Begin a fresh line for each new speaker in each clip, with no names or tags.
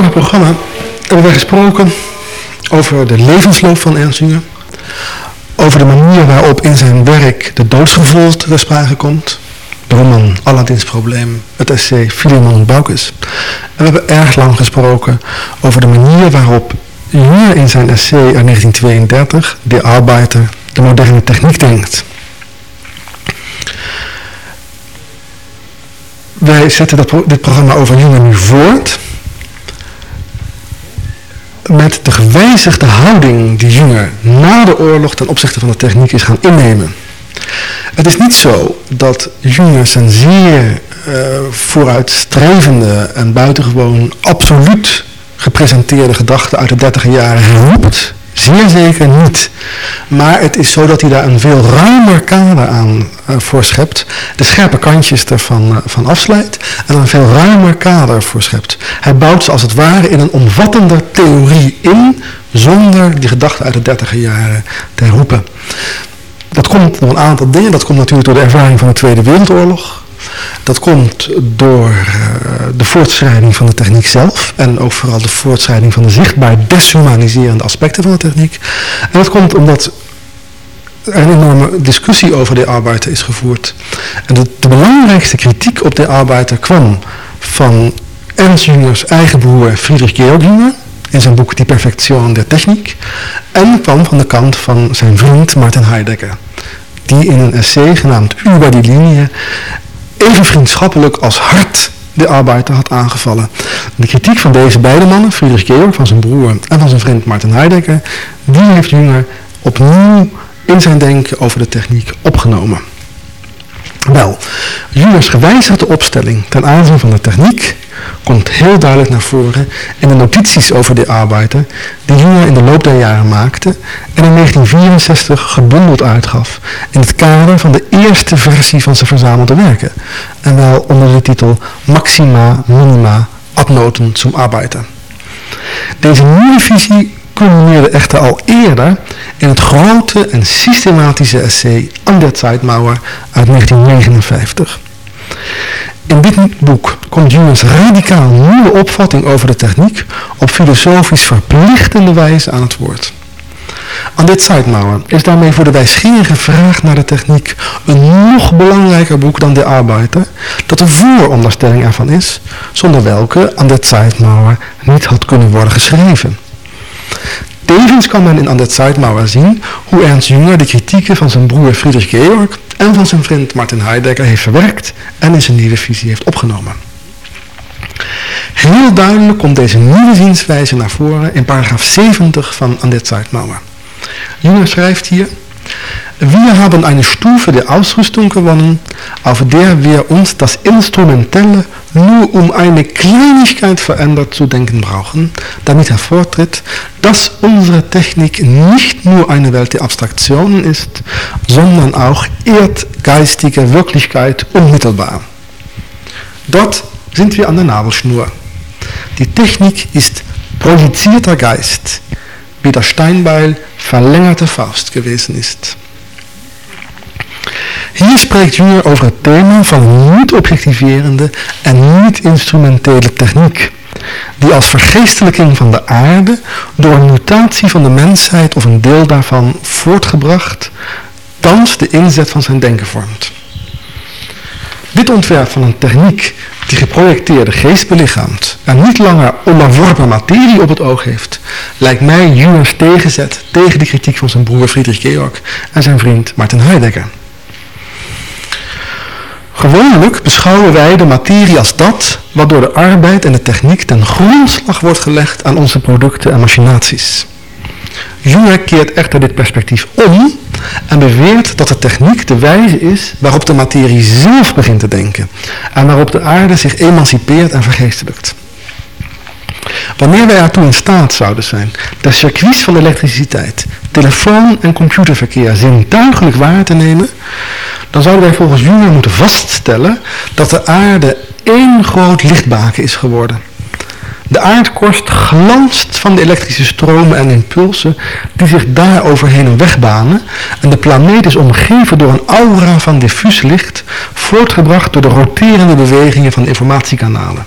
Vorige programma hebben we gesproken over de levensloop van Ernst. Over de manier waarop in zijn werk de doodsgevoel te sprake komt. De roman Aladdin's Probleem, het essay Philemon Baucus. En we hebben erg lang gesproken over de manier waarop Jünger in zijn essay uit 1932, De Arbeiter, de moderne techniek denkt. Wij zetten dat, dit programma over Jünger nu voort de houding die Jünger na de oorlog ten opzichte van de techniek is gaan innemen. Het is niet zo dat Jünger zijn zeer uh, vooruitstrevende en buitengewoon absoluut gepresenteerde gedachten uit de dertiger jaren herroept Zeer zeker niet. Maar het is zo dat hij daar een veel ruimer kader aan uh, voor schept. De scherpe kantjes ervan uh, van afsluit. En een veel ruimer kader voor schept. Hij bouwt ze als het ware in een omvattender theorie in. Zonder die gedachten uit de dertiger jaren te herroepen. Dat komt door een aantal dingen. Dat komt natuurlijk door de ervaring van de Tweede Wereldoorlog. Dat komt door uh, de voortschrijding van de techniek zelf en ook vooral de voortschrijding van de zichtbaar deshumaniserende aspecten van de techniek. En dat komt omdat een enorme discussie over de arbeider is gevoerd. En de, de belangrijkste kritiek op de arbeider kwam van Ernst Jüngers eigen broer Friedrich Georg Jünger in zijn boek Die Perfektion der Techniek en kwam van de kant van zijn vriend Martin Heidegger die in een essay genaamd Über die Linie even vriendschappelijk als hard de arbeider had aangevallen. De kritiek van deze beide mannen, Friedrich Georg van zijn broer en van zijn vriend Martin Heidegger, die heeft Jünger opnieuw in zijn denken over de techniek opgenomen. Wel, Jüngers gewijzigde opstelling ten aanzien van de techniek komt heel duidelijk naar voren in de notities over de arbeider die Jünger in de loop der jaren maakte en in 1964 gebundeld uitgaf in het kader van de eerste versie van zijn verzamelde werken en wel onder de titel Maxima Minima ad noten zum Arbeiter. Deze nieuwe visie culmineerde echter al eerder in het grote en systematische essay An der Zeitmauer uit 1959. In dit boek komt Jüngers radicaal nieuwe opvatting over de techniek op filosofisch verplichtende wijze aan het woord. Aan dit Zeitmauer is daarmee voor de wijsgerige vraag naar de techniek een nog belangrijker boek dan De Arbeiter, dat de vooronderstelling ervan is, zonder welke aan dit Zeitmauer niet had kunnen worden geschreven. Tevens kan men in An der Zeitmauer zien hoe Ernst Jünger de kritieken van zijn broer Friedrich Georg en van zijn vriend Martin Heidegger heeft verwerkt en in zijn nieuwe visie heeft opgenomen. Heel duidelijk komt deze nieuwe zienswijze naar voren in paragraaf 70 van An der Zeitmauer. Jünger schrijft hier, Wir haben eine Stufe der Ausrüstung gewonnen, auf der wir uns das Instrumentelle nur um eine Kleinigkeit verändert zu denken brauchen, damit hervortritt, dass unsere Technik nicht nur eine Welt der Abstraktionen ist, sondern auch erdgeistige Wirklichkeit unmittelbar. Dort sind wir an der Nabelschnur. Die Technik ist projizierter Geist, wie der Steinbeil verlängerte Faust gewesen ist. Hier spreekt Jünger over het thema van niet-objectiverende en niet-instrumentele techniek, die als vergeestelijking van de aarde door een mutatie van de mensheid of een deel daarvan voortgebracht, thans de inzet van zijn denken vormt. Dit ontwerp van een techniek die geprojecteerde geest belichaamt en niet langer onderworpen materie op het oog heeft, lijkt mij Jüngers tegenzet tegen de kritiek van zijn broer Friedrich Georg en zijn vriend Martin Heidegger. Gewoonlijk beschouwen wij de materie als dat wat door de arbeid en de techniek ten grondslag wordt gelegd aan onze producten en machinaties. Jünger keert echter dit perspectief om en beweert dat de techniek de wijze is waarop de materie zelf begint te denken en waarop de aarde zich emancipeert en vergeestelijkt. Wanneer wij ertoe in staat zouden zijn de circuits van elektriciteit, telefoon- en computerverkeer zintuigelijk waar te nemen, dan zouden wij volgens Jünger moeten vaststellen dat de aarde één groot lichtbaken is geworden. De aardkorst glanst van de elektrische stromen en impulsen die zich daar overheen wegbanen en de planeet is omgeven door een aura van diffuus licht, voortgebracht door de roterende bewegingen van de informatiekanalen.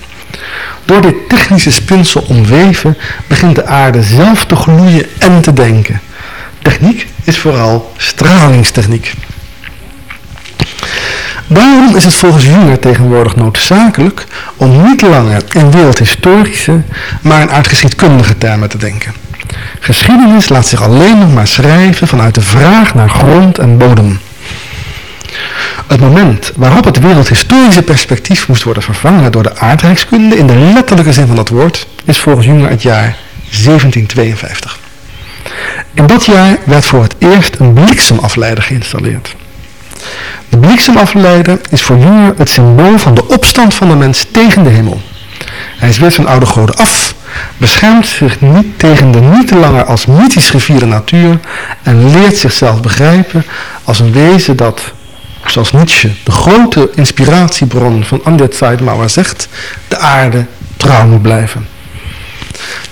Door dit technische spinsel omweven begint de aarde zelf te gloeien en te denken. Techniek is vooral stralingstechniek. Daarom is het volgens Jünger tegenwoordig noodzakelijk om niet langer in wereldhistorische, maar in aardgeschiedkundige termen te denken. Geschiedenis laat zich alleen nog maar schrijven vanuit de vraag naar grond en bodem. Het moment waarop het wereldhistorische perspectief moest worden vervangen door de aardrijkskunde in de letterlijke zin van dat woord, is volgens Jünger het jaar 1752. In dat jaar werd voor het eerst een bliksemafleider geïnstalleerd. De bliksemafleider is voor Jünger het symbool van de opstand van de mens tegen de hemel. Hij zweert van oude goden af, beschermt zich niet tegen de niet langer als mythisch gevierde natuur en leert zichzelf begrijpen als een wezen dat, zoals Nietzsche, de grote inspiratiebron van An Zeitmauer zegt, de aarde trouw moet blijven.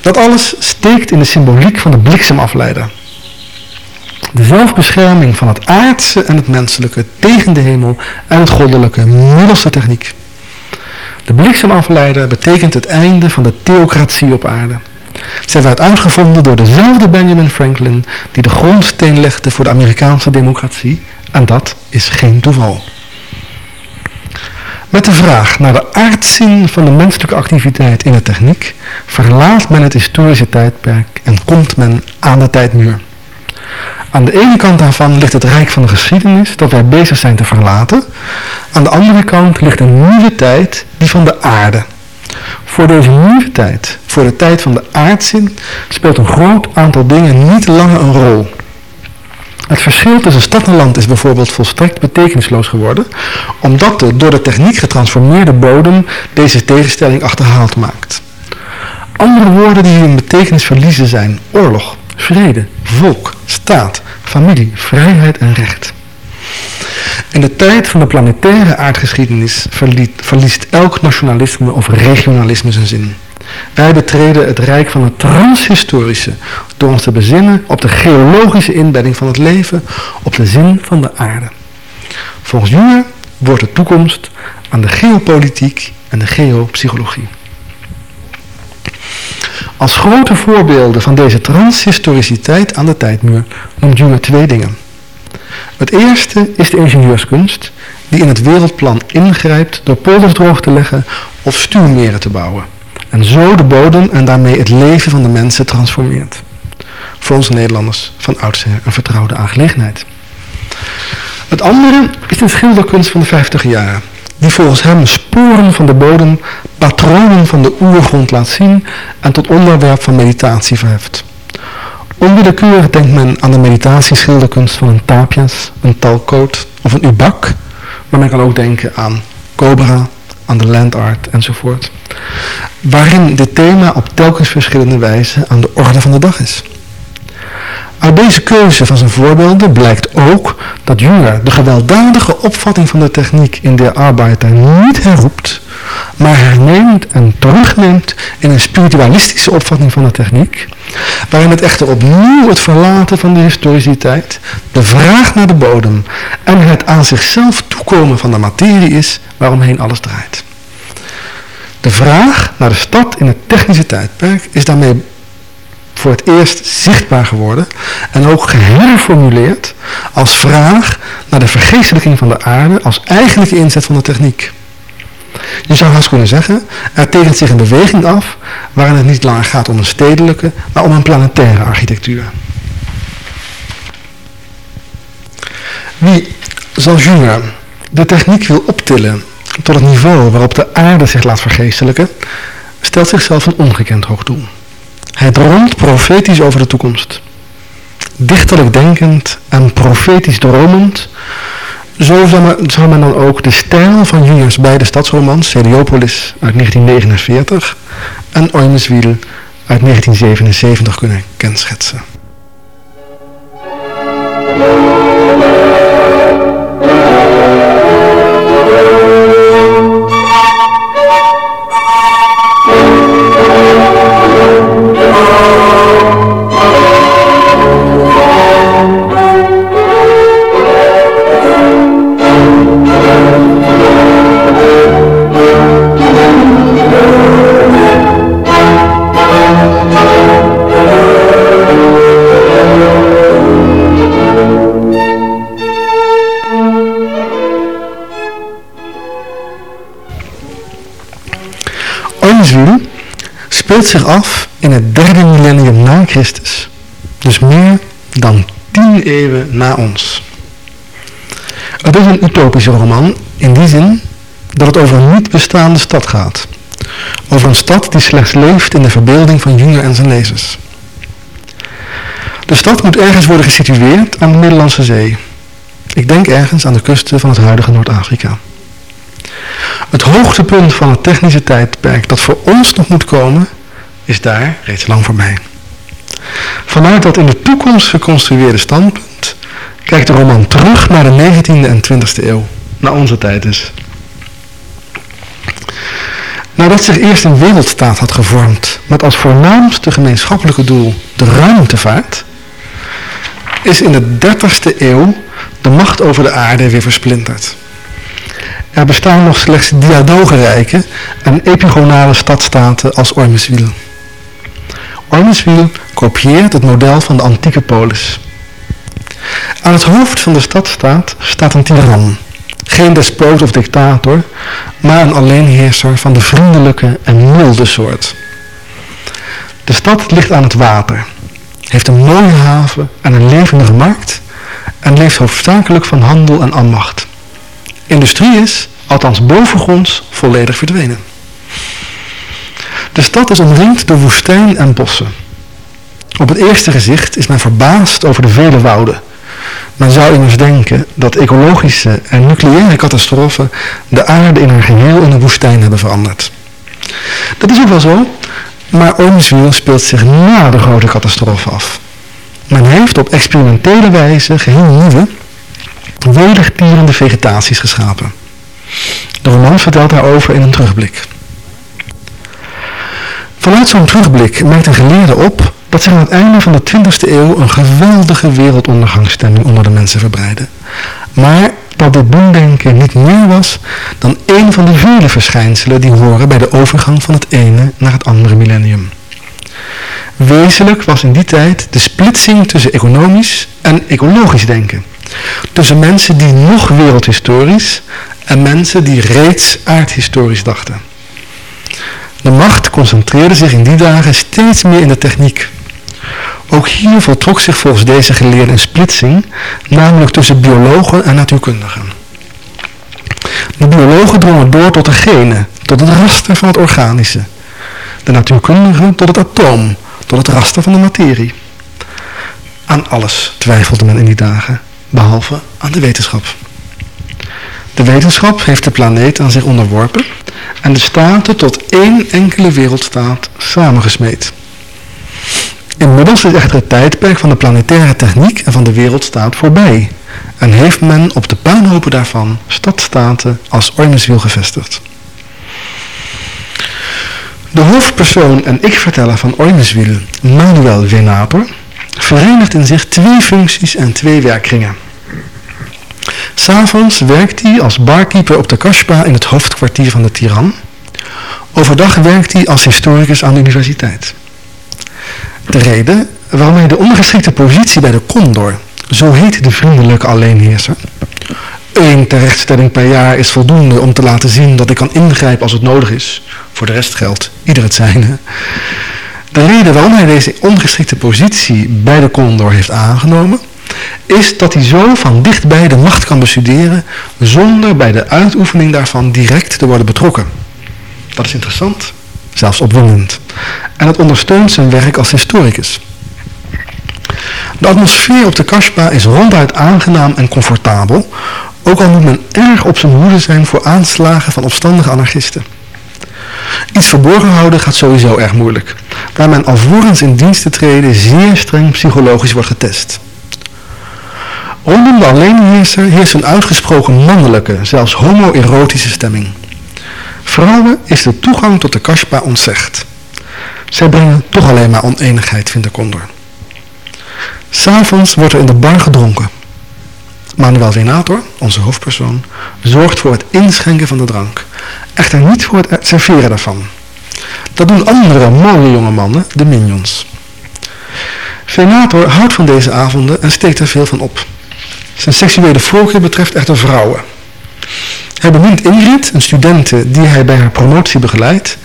Dat alles steekt in de symboliek van de bliksemafleider. De zelfbescherming van het aardse en het menselijke tegen de hemel en het goddelijke middels de techniek. De bliksemafleider betekent het einde van de theocratie op aarde. Zij werd uitgevonden door dezelfde Benjamin Franklin die de grondsteen legde voor de Amerikaanse democratie. En dat is geen toeval. Met de vraag naar de aardzin van de menselijke activiteit in de techniek verlaat men het historische tijdperk en komt men aan de tijdmuur. Aan de ene kant daarvan ligt het rijk van de geschiedenis dat wij bezig zijn te verlaten. Aan de andere kant ligt een nieuwe tijd, die van de aarde. Voor deze nieuwe tijd, voor de tijd van de aardzin, speelt een groot aantal dingen niet langer een rol. Het verschil tussen stad en land is bijvoorbeeld volstrekt betekenisloos geworden, omdat de door de techniek getransformeerde bodem deze tegenstelling achterhaald maakt. Andere woorden die hun betekenis verliezen zijn oorlog, vrede, volk, staat, familie, vrijheid en recht. In de tijd van de planetaire aardgeschiedenis verliest elk nationalisme of regionalisme zijn zin. Wij betreden het rijk van het transhistorische door ons te bezinnen op de geologische inbedding van het leven, op de zin van de aarde. Volgens Jünger wordt de toekomst aan de geopolitiek en de geopsychologie. Als grote voorbeelden van deze transhistoriciteit aan de tijdmuur noemt Jünger twee dingen. Het eerste is de ingenieurskunst, die in het wereldplan ingrijpt door polders droog te leggen of stuurmeren te bouwen. En zo de bodem en daarmee het leven van de mensen transformeert. Voor ons Nederlanders van oudsher een vertrouwde aangelegenheid. Het andere is de schilderkunst van de 50 jaar, die volgens hem sporen van de bodem, patronen van de oergrond laat zien en tot onderwerp van meditatie verheft. Onwillekeurig denkt men aan de meditatieschilderkunst van een Tapias, een Talcoot of een Ubak, maar men kan ook denken aan Cobra, aan de land art enzovoort. Waarin dit thema op telkens verschillende wijze aan de orde van de dag is. Uit deze keuze van zijn voorbeelden blijkt ook dat Jünger de gewelddadige opvatting van de techniek in de Arbeiter niet herroept, maar herneemt en terugneemt in een spiritualistische opvatting van de techniek, waarin het echter opnieuw het verlaten van de historiciteit, de vraag naar de bodem en het aan zichzelf toekomen van de materie is waaromheen alles draait. De vraag naar de stad in het technische tijdperk is daarmee voor het eerst zichtbaar geworden en ook geherformuleerd als vraag naar de vergeestelijking van de aarde als eigenlijke inzet van de techniek. Je zou haast kunnen zeggen, er tekent zich een beweging af waarin het niet langer gaat om een stedelijke, maar om een planetaire architectuur. Wie, zoals Jünger, de techniek wil optillen tot het niveau waarop de aarde zich laat vergeestelijken, stelt zichzelf een ongekend hoog doel. Hij droomt profetisch over de toekomst. Dichterlijk denkend en profetisch dromend, zo zou men dan ook de stijl van Juniors beide stadsromans, Heliopolis uit 1949 en Oineswiel uit 1977 kunnen kenschetsen. Speelt zich af in het derde millennium na Christus. Dus meer dan tien eeuwen na ons. Het is een utopische roman in die zin dat het over een niet bestaande stad gaat. Over een stad die slechts leeft in de verbeelding van Jünger en zijn lezers. De stad moet ergens worden gesitueerd aan de Middellandse Zee. Ik denk ergens aan de kusten van het huidige Noord-Afrika. Het hoogtepunt van het technische tijdperk dat voor ons nog moet komen, is daar reeds lang voorbij. Vanuit dat in de toekomst geconstrueerde standpunt kijkt de roman terug naar de 19e en 20e eeuw, naar onze tijd dus. Nadat zich eerst een wereldstaat had gevormd met als voornaamste gemeenschappelijke doel de ruimtevaart, is in de 30ste eeuw de macht over de aarde weer versplinterd. Er bestaan nog slechts diadogenrijken en epigonale stadstaten als Ormeswil. Ormeswil kopieert het model van de antieke polis. Aan het hoofd van de stadstaat staat een tiran. Geen despoot of dictator, maar een alleenheerser van de vriendelijke en milde soort. De stad ligt aan het water, heeft een mooie haven en een levendige markt en leeft hoofdzakelijk van handel en ambacht. Industrie is, althans bovengronds, volledig verdwenen. De stad is omringd door woestijn en bossen. Op het eerste gezicht is men verbaasd over de vele wouden. Men zou immers denken dat ecologische en nucleaire catastrofen de aarde in haar geheel in een woestijn hebben veranderd. Dat is ook wel zo, maar Ormswil speelt zich na de grote catastrofe af. Men heeft op experimentele wijze geheel nieuwe, wedertierende vegetaties geschapen. De roman vertelt daarover in een terugblik. Vanuit zo'n terugblik merkt een geleerde op dat zich aan het einde van de 20e eeuw een geweldige wereldondergangsstemming onder de mensen verbreidde. Maar dat dit doemdenken niet meer was dan een van de vele verschijnselen die horen bij de overgang van het ene naar het andere millennium. Wezenlijk was in die tijd de splitsing tussen economisch en ecologisch denken. Tussen mensen die nog wereldhistorisch en mensen die reeds aardhistorisch dachten. De macht concentreerde zich in die dagen steeds meer in de techniek. Ook hier voltrok zich volgens deze geleerden een splitsing, namelijk tussen biologen en natuurkundigen. De biologen drongen door tot de genen, tot het raster van het organische. De natuurkundigen tot het atoom, tot het raster van de materie. Aan alles twijfelde men in die dagen, behalve aan de wetenschap. De wetenschap heeft de planeet aan zich onderworpen en de staten tot één enkele wereldstaat samengesmeed. Inmiddels is echter het tijdperk van de planetaire techniek en van de wereldstaat voorbij en heeft men op de puinhopen daarvan stadstaten als Ormeswil gevestigd. De hoofdpersoon en ik-verteller van Ormeswil, Manuel Venator, verenigt in zich twee functies en twee werkkringen. S'avonds werkt hij als barkeeper op de Kaspa in het hoofdkwartier van de tiran. Overdag werkt hij als historicus aan de universiteit. De reden waarom hij de ondergeschikte positie bij de Condor, zo heet de vriendelijke alleenheerser, Eén terechtstelling per jaar is voldoende om te laten zien dat ik kan ingrijpen als het nodig is. Voor de rest geldt ieder het zijne. De reden waarom hij deze ongeschikte positie bij de Condor heeft aangenomen, is dat hij zo van dichtbij de macht kan bestuderen zonder bij de uitoefening daarvan direct te worden betrokken. Dat is interessant, zelfs opwindend. En het ondersteunt zijn werk als historicus. De atmosfeer op de Kasbah is ronduit aangenaam en comfortabel, ook al moet men erg op zijn hoede zijn voor aanslagen van opstandige anarchisten. Iets verborgen houden gaat sowieso erg moeilijk, waar men alvorens in dienst te treden zeer streng psychologisch wordt getest. Rondom de alleenheerser heerst een uitgesproken mannelijke, zelfs homoerotische stemming. Vrouwen is de toegang tot de kaspa ontzegd. Zij brengen toch alleen maar oneenigheid, vindt de Condor. S'avonds wordt er in de bar gedronken. Manuel Venator, onze hoofdpersoon, zorgt voor het inschenken van de drank. Echter niet voor het serveren daarvan. Dat doen andere mooie jonge mannen, de minions. Venator houdt van deze avonden en steekt er veel van op. Zijn seksuele voorkeur betreft echter vrouwen. Hij bemint Ingrid, een studente die hij bij haar promotie begeleidt.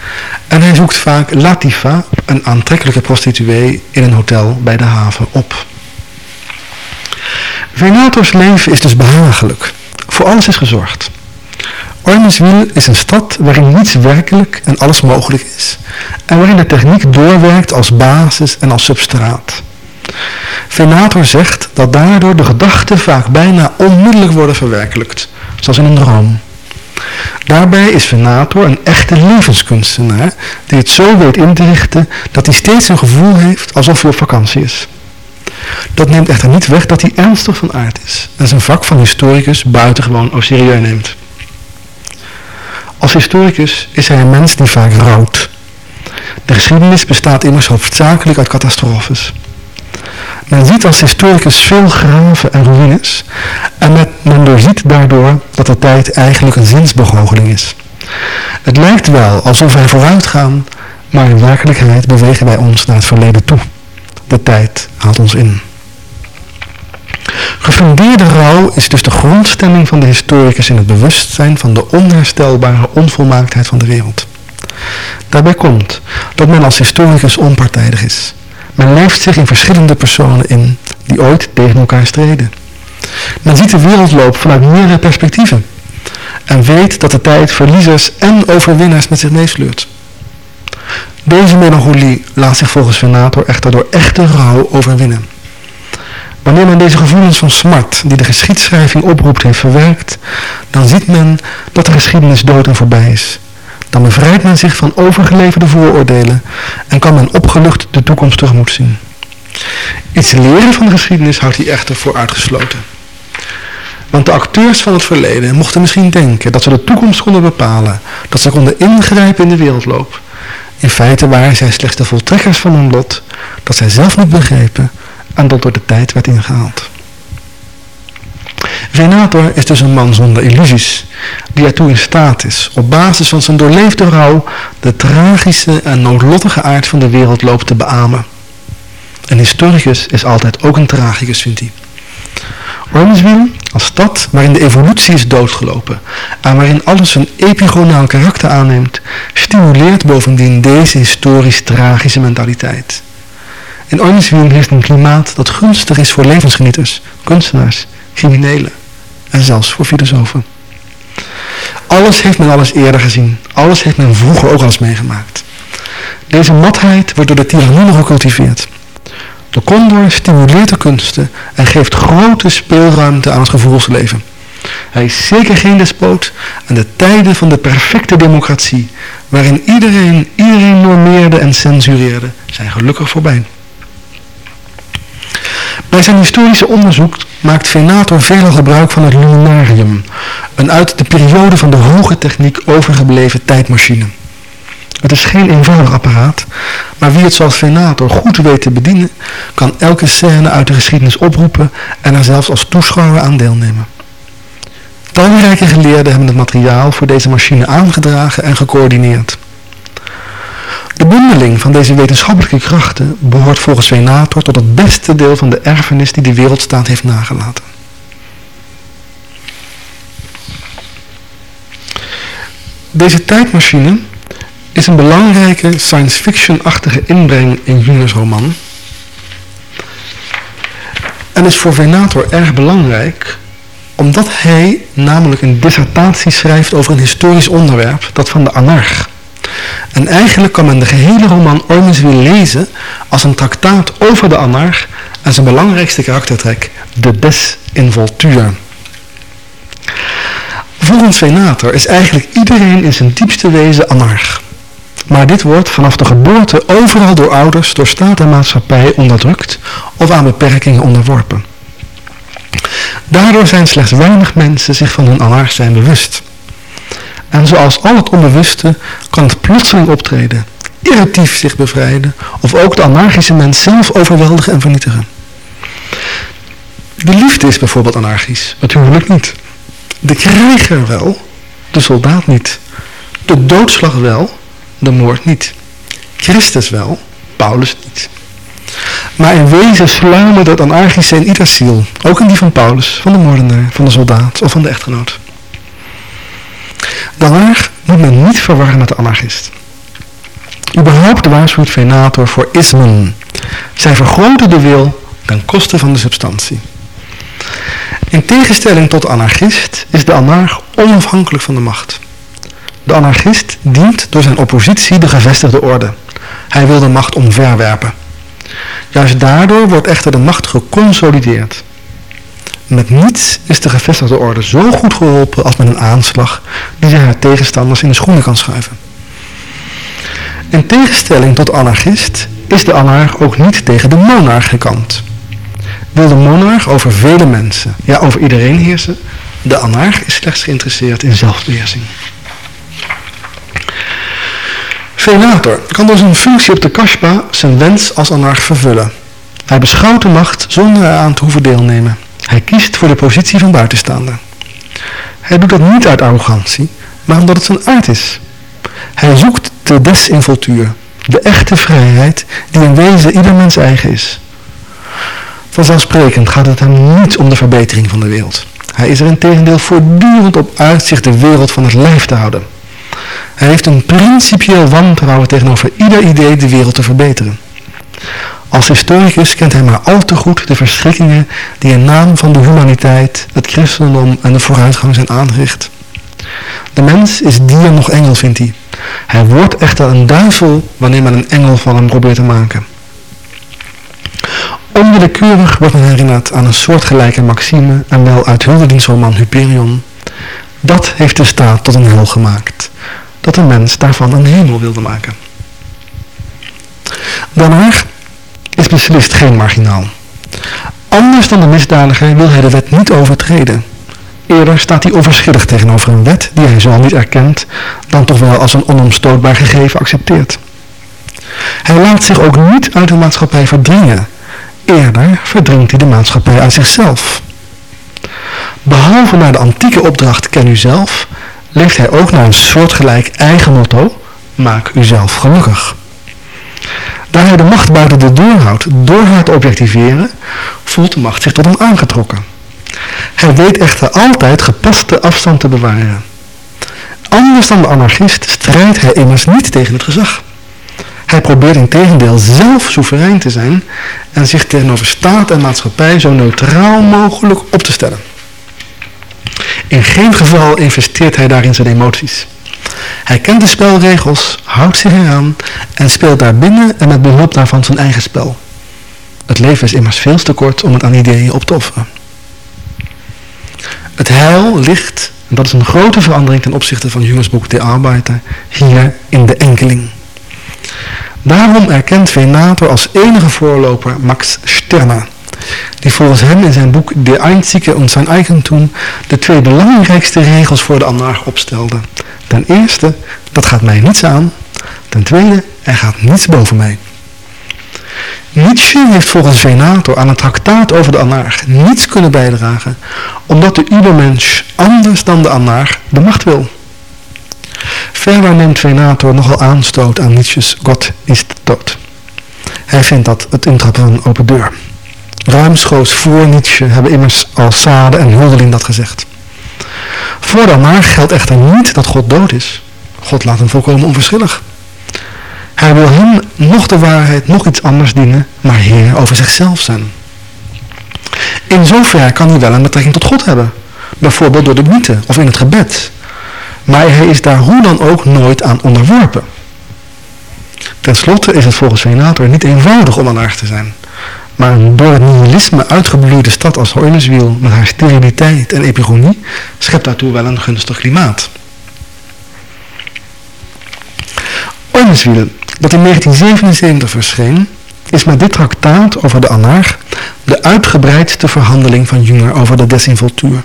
En hij zoekt vaak Latifa, een aantrekkelijke prostituee, in een hotel bij de haven op. Venators leven is dus behagelijk. Voor alles is gezorgd. Ormeswil is een stad waarin niets werkelijk en alles mogelijk is. En waarin de techniek doorwerkt als basis en als substraat. Venator zegt dat daardoor de gedachten vaak bijna onmiddellijk worden verwerkelijkt, zoals in een droom. Daarbij is Venator een echte levenskunstenaar die het zo weet in te richten dat hij steeds een gevoel heeft alsof hij op vakantie is. Dat neemt echter niet weg dat hij ernstig van aard is en zijn vak van historicus buitengewoon au serieus neemt. Als historicus is hij een mens die vaak rouwt. De geschiedenis bestaat immers hoofdzakelijk uit catastrofes. Men ziet als historicus veel graven en ruïnes en men doorziet daardoor dat de tijd eigenlijk een zinsbegoocheling is. Het lijkt wel alsof wij vooruit gaan, maar in werkelijkheid bewegen wij ons naar het verleden toe. De tijd haalt ons in. Gefundeerde rouw is dus de grondstelling van de historicus in het bewustzijn van de onherstelbare onvolmaaktheid van de wereld. Daarbij komt dat men als historicus onpartijdig is. Men leeft zich in verschillende personen in die ooit tegen elkaar streden. Men ziet de wereldloop vanuit meerdere perspectieven en weet dat de tijd verliezers en overwinnaars met zich meesleurt. Deze melancholie laat zich volgens Venator echter door echte rouw overwinnen. Wanneer men deze gevoelens van smart die de geschiedschrijving oproept heeft verwerkt, dan ziet men dat de geschiedenis dood en voorbij is. Dan bevrijdt men zich van overgeleverde vooroordelen en kan men opgelucht de toekomst tegemoet zien. Iets leren van de geschiedenis houdt hij echter voor uitgesloten. Want de acteurs van het verleden mochten misschien denken dat ze de toekomst konden bepalen, dat ze konden ingrijpen in de wereldloop. In feite waren zij slechts de voltrekkers van hun lot, dat zij zelf niet begrepen en dat door de tijd werd ingehaald. Venator is dus een man zonder illusies, die ertoe in staat is, op basis van zijn doorleefde rouw, de tragische en noodlottige aard van de wereldloop te beamen. Een historicus is altijd ook een tragicus, vindt hij. Ormswil, als stad waarin de evolutie is doodgelopen en waarin alles een epigonaal karakter aanneemt, stimuleert bovendien deze historisch tragische mentaliteit. In Ormswil heeft een klimaat dat gunstig is voor levensgenieters, kunstenaars, criminelen en zelfs voor filosofen. Alles heeft men alles eerder gezien. Alles heeft men vroeger ook al eens meegemaakt. Deze matheid wordt door de tirannie gecultiveerd. De condor stimuleert de kunsten en geeft grote speelruimte aan het gevoelsleven. Hij is zeker geen despoot en de tijden van de perfecte democratie, waarin iedereen iedereen normeerde en censureerde, zijn gelukkig voorbij. Bij zijn historische onderzoek maakt Venator veelal gebruik van het luminarium, een uit de periode van de hoge techniek overgebleven tijdmachine. Het is geen eenvoudig apparaat, maar wie het zoals Venator goed weet te bedienen, kan elke scène uit de geschiedenis oproepen en er zelfs als toeschouwer aan deelnemen. Talrijke geleerden hebben het materiaal voor deze machine aangedragen en gecoördineerd. De bundeling van deze wetenschappelijke krachten behoort volgens Venator tot het beste deel van de erfenis die de wereldstaat heeft nagelaten. Deze tijdmachine is een belangrijke science fiction-achtige inbreng in Junus roman. En is voor Venator erg belangrijk omdat hij namelijk een dissertatie schrijft over een historisch onderwerp, dat van de anarch. En eigenlijk kan men de gehele roman Ormeswil lezen als een traktaat over de anarch en zijn belangrijkste karaktertrek, de desinvoltuur. Volgens Venator is eigenlijk iedereen in zijn diepste wezen anarch. Maar dit wordt vanaf de geboorte overal door ouders, door staat en maatschappij onderdrukt of aan beperkingen onderworpen. Daardoor zijn slechts weinig mensen zich van hun anarch zijn bewust. En zoals al het onbewuste kan het plotseling optreden, irritief zich bevrijden of ook de anarchische mens zelf overweldigen en vernietigen. De liefde is bijvoorbeeld anarchisch, natuurlijk niet. De krijger wel, de soldaat niet. De doodslag wel, de moord niet. Christus wel, Paulus niet. Maar in wezen sluimert dat anarchische in ieder ziel, ook in die van Paulus, van de moordenaar, van de soldaat of van de echtgenoot. De anarch moet men niet verwarren met de anarchist. Überhaupt waarschuwt Venator voor ismen. Zij vergroten de wil ten koste van de substantie. In tegenstelling tot de anarchist is de anarch onafhankelijk van de macht. De anarchist dient door zijn oppositie de gevestigde orde. Hij wil de macht omverwerpen. Juist daardoor wordt echter de macht geconsolideerd. Met niets is de gevestigde orde zo goed geholpen als met een aanslag die zij haar tegenstanders in de schoenen kan schuiven. In tegenstelling tot anarchist is de anarch ook niet tegen de monarch gekant. Wil de monarch over vele mensen, ja over iedereen heersen, de anarch is slechts geïnteresseerd in zelfbeheersing. Venator kan door zijn functie op de kaspa zijn wens als anarch vervullen. Hij beschouwt de macht zonder eraan te hoeven deelnemen. Hij kiest voor de positie van buitenstaander. Hij doet dat niet uit arrogantie, maar omdat het zijn aard is. Hij zoekt de desinvoltuur, de echte vrijheid die in wezen ieder mens eigen is. Vanzelfsprekend gaat het hem niet om de verbetering van de wereld. Hij is er in tegendeel voortdurend op uit zich de wereld van het lijf te houden. Hij heeft een principieel wantrouwen tegenover ieder idee de wereld te verbeteren. Als historicus kent hij maar al te goed de verschrikkingen die in naam van de humaniteit, het christendom en de vooruitgang zijn aangericht. De mens is dier nog engel, vindt hij. Hij wordt echter een duivel wanneer men een engel van hem probeert te maken. Onwillekeurig wordt men herinnerd aan een soortgelijke maxime en wel uit Hulderdienstroman Hyperion. Dat heeft de staat tot een hel gemaakt, dat de mens daarvan een hemel wilde maken. Daarna is beslist geen marginaal. Anders dan de misdadiger wil hij de wet niet overtreden. Eerder staat hij onverschillig tegenover een wet die hij zowel niet erkent, dan toch wel als een onomstootbaar gegeven accepteert. Hij laat zich ook niet uit de maatschappij verdringen. Eerder verdringt hij de maatschappij uit zichzelf. Behalve naar de antieke opdracht ken u zelf, leeft hij ook naar een soortgelijk eigen motto, maak uzelf gelukkig. Daar hij de macht buiten de deur houdt door haar te objectiveren, voelt de macht zich tot hem aangetrokken. Hij weet echter altijd gepaste afstand te bewaren. Anders dan de anarchist strijdt hij immers niet tegen het gezag. Hij probeert in tegendeel zelf soeverein te zijn en zich tegenover staat en maatschappij zo neutraal mogelijk op te stellen. In geen geval investeert hij daarin zijn emoties. Hij kent de spelregels, houdt zich eraan en speelt daarbinnen en met behulp daarvan zijn eigen spel. Het leven is immers veel te kort om het aan ideeën op te offeren. Het heil ligt, en dat is een grote verandering ten opzichte van Jüngersboek De Arbeiter, hier in de enkeling. Daarom erkent Venator als enige voorloper Max Stirner, die volgens hem in zijn boek De Einzige und sein Eigentum de twee belangrijkste regels voor de anarch opstelde. Ten eerste, dat gaat mij niets aan. Ten tweede, er gaat niets boven mij. Nietzsche heeft volgens Venator aan het traktaat over de anarch niets kunnen bijdragen, omdat de Übermensch anders dan de anarch de macht wil. Verder neemt Venator nogal aanstoot aan Nietzsche's God is dood. Hij vindt dat het intrappen van een open deur. Ruimschoots voor Nietzsche hebben immers al Sade en Huldeling dat gezegd. Voor anarch geldt echter niet dat God dood is. God laat hem volkomen onverschillig. Hij wil hem nog de waarheid, nog iets anders dienen, maar heer over zichzelf zijn. In zover kan hij wel een betrekking tot God hebben. Bijvoorbeeld door de mythe of in het gebed. Maar hij is daar hoe dan ook nooit aan onderworpen. Ten slotte is het volgens Venator niet eenvoudig om anarch te zijn. Maar door het nihilisme uitgebloeide stad als Hoyneswiel met haar steriliteit en epigonie schept daartoe wel een gunstig klimaat. Oeneswiel, dat in 1977 verscheen, is met dit traktaat over de anarch de uitgebreidste verhandeling van Jünger over de desinvoltuur.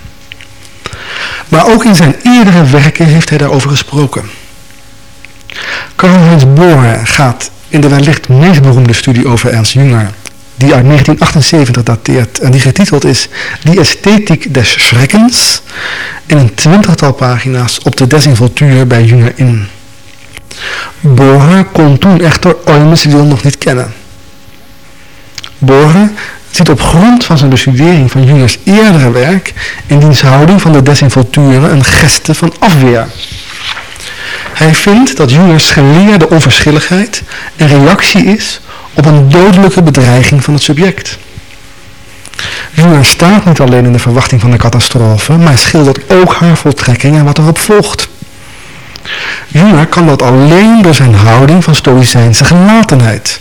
Maar ook in zijn eerdere werken heeft hij daarover gesproken. Karl-Heinz Bohr gaat in de wellicht meest beroemde studie over Ernst Jünger, die uit 1978 dateert en die getiteld is Die esthetiek des schrekkens, in een twintigtal pagina's op de desinvoltuur bij Jünger in. Bohr kon toen echter Oemeswil nog niet kennen. Bohr ziet op grond van zijn bestudering van Jüngers eerdere werk in diens houding van de desinvolturen een geste van afweer. Hij vindt dat Jungers geleerde onverschilligheid een reactie is op een dodelijke bedreiging van het subject. Junger staat niet alleen in de verwachting van de catastrofe, maar schildert ook haar voltrekking en wat erop volgt. Junger kan dat alleen door zijn houding van stoïcijnse gelatenheid.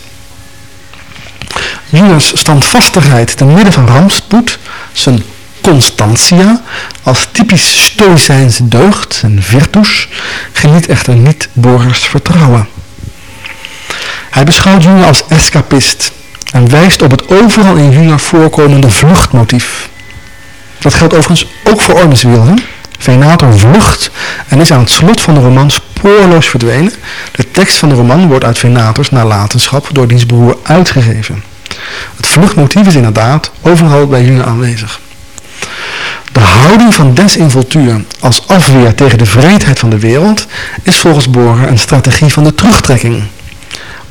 Jungers standvastigheid te midden van rampspoed, zijn constantia, als typisch stoïcijnse deugd en virtus, geniet echter niet Borgers vertrouwen. Hij beschouwt Junger als escapist en wijst op het overal in Junger voorkomende vluchtmotief. Dat geldt overigens ook voor Ormeswiel. Venator vlucht en is aan het slot van de roman spoorloos verdwenen. De tekst van de roman wordt uit Venators nalatenschap door diens broer uitgegeven. Het vluchtmotief is inderdaad overal bij Junger aanwezig. De houding van desinvoltuur als afweer tegen de vreedheid van de wereld is volgens Borer een strategie van de terugtrekking.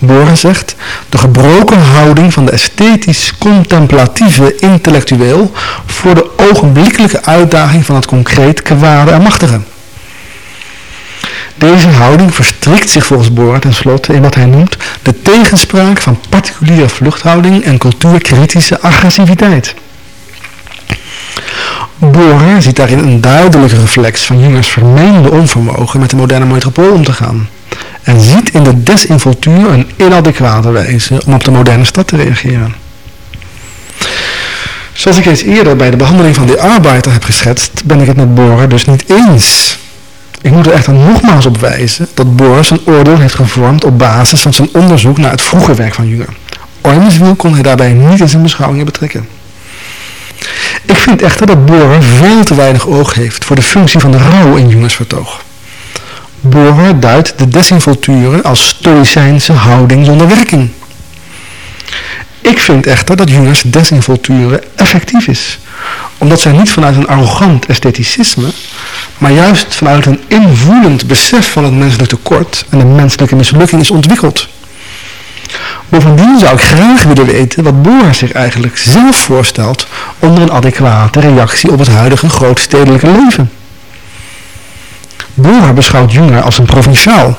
Boren zegt, de gebroken houding van de esthetisch contemplatieve intellectueel voor de ogenblikkelijke uitdaging van het concreet kwade en machtige. Deze houding verstrikt zich volgens Boren tenslotte in wat hij noemt de tegenspraak van particuliere vluchthouding en cultuurkritische agressiviteit. Borer ziet daarin een duidelijke reflex van Jungers vermeende onvermogen met de moderne metropool om te gaan en ziet in de desinvoltuur een inadequate wijze om op de moderne stad te reageren. Zoals ik eens eerder bij de behandeling van de arbeider heb geschetst, ben ik het met Borer dus niet eens. Ik moet er echter nogmaals op wijzen dat Borer zijn oordeel heeft gevormd op basis van zijn onderzoek naar het vroege werk van Junger. Ormeswiel kon hij daarbij niet in zijn beschouwingen betrekken. Ik vind echter dat Borer veel te weinig oog heeft voor de functie van de rouw in Jungers vertoog. Borer duidt de desinvolturen als stoïcijnse houding zonder werking. Ik vind echter dat Jungers desinvolturen effectief is, omdat zij niet vanuit een arrogant estheticisme, maar juist vanuit een invoelend besef van het menselijk tekort en de menselijke mislukking is ontwikkeld. Bovendien zou ik graag willen weten wat Boer zich eigenlijk zelf voorstelt onder een adequate reactie op het huidige grootstedelijke leven. Boer beschouwt Junger als een provinciaal.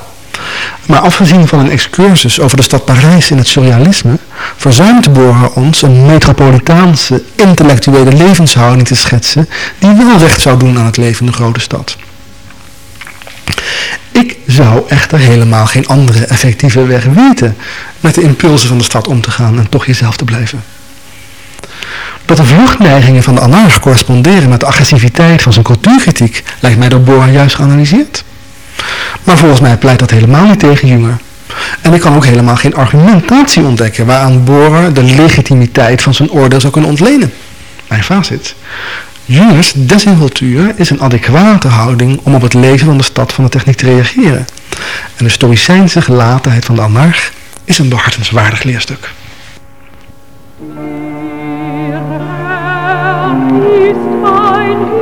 Maar afgezien van een excursus over de stad Parijs in het surrealisme, verzuimt Boer ons een metropolitaanse, intellectuele levenshouding te schetsen die wel recht zou doen aan het leven in de grote stad. Ik zou echter helemaal geen andere effectieve weg weten met de impulsen van de stad om te gaan en toch jezelf te blijven. Dat de vluchtneigingen van de anarch corresponderen met de agressiviteit van zijn cultuurkritiek lijkt mij door Boer juist geanalyseerd. Maar volgens mij pleit dat helemaal niet tegen Junger. En ik kan ook helemaal geen argumentatie ontdekken waaraan Boer de legitimiteit van zijn oordeel zou kunnen ontlenen. Mijn facit. Jungers desinvoltuur is een adequate houding om op het leven van de stad van de techniek te reageren. En de stoïcijnse gelatenheid van de anarch is een behartenswaardig leerstuk. ist mein Herz.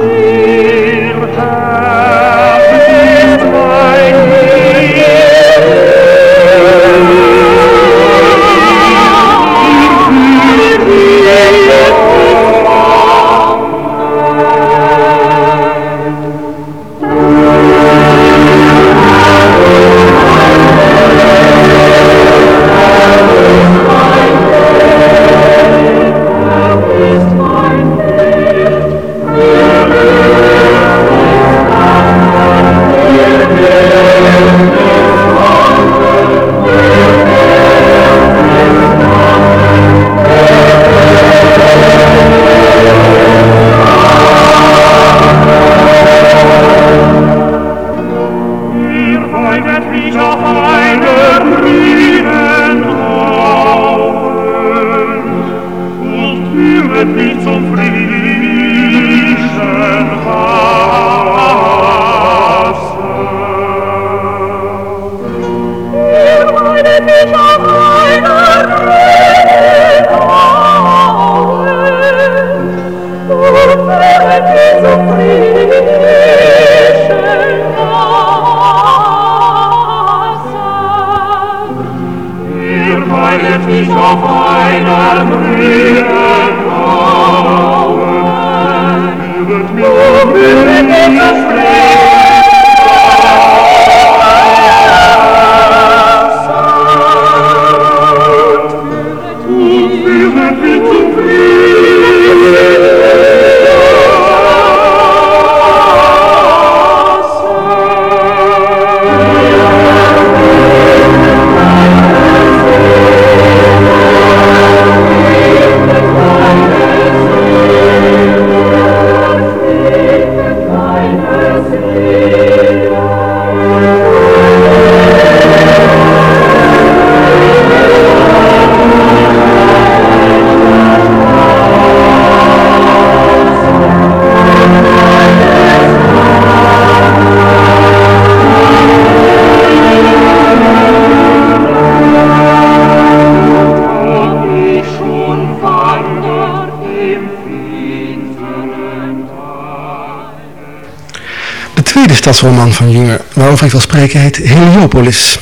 Stadsroman van Jünger waarover ik wil spreken heet Heliopolis.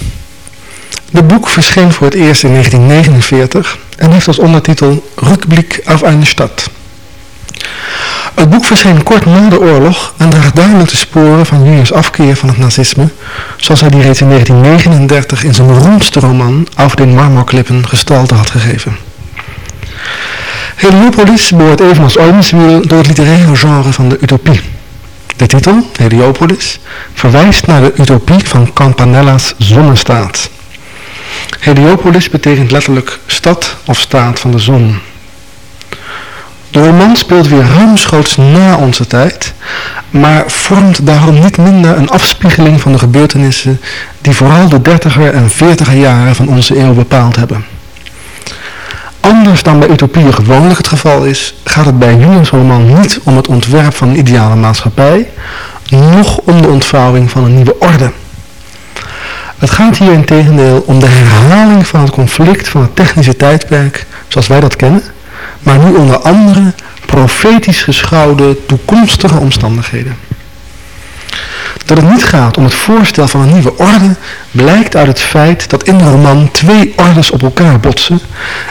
Het boek verscheen voor het eerst in 1949 en heeft als ondertitel Rückblick auf eine Stadt. Het boek verscheen kort na de oorlog en draagt duidelijk de sporen van Jüngers afkeer van het nazisme, zoals hij die reeds in 1939 in zijn beroemdste roman Auf den Marmorklippen gestalte had gegeven. Heliopolis behoort evenals Olmswiel door het literaire genre van de utopie. De titel, Heliopolis, verwijst naar de utopie van Campanella's zonnestaat. Heliopolis betekent letterlijk stad of staat van de zon. De roman speelt weer ruimschoots na onze tijd, maar vormt daarom niet minder een afspiegeling van de gebeurtenissen die vooral de dertiger en veertiger jaren van onze eeuw bepaald hebben. Anders dan bij utopieën gewoonlijk het geval is, gaat het bij Jungens roman niet om het ontwerp van een ideale maatschappij, noch om de ontvouwing van een nieuwe orde. Het gaat hier in tegendeel om de herhaling van het conflict van het technische tijdperk zoals wij dat kennen, maar nu onder andere profetisch geschouwde toekomstige omstandigheden. Dat het niet gaat om het voorstel van een nieuwe orde blijkt uit het feit dat in de roman twee ordes op elkaar botsen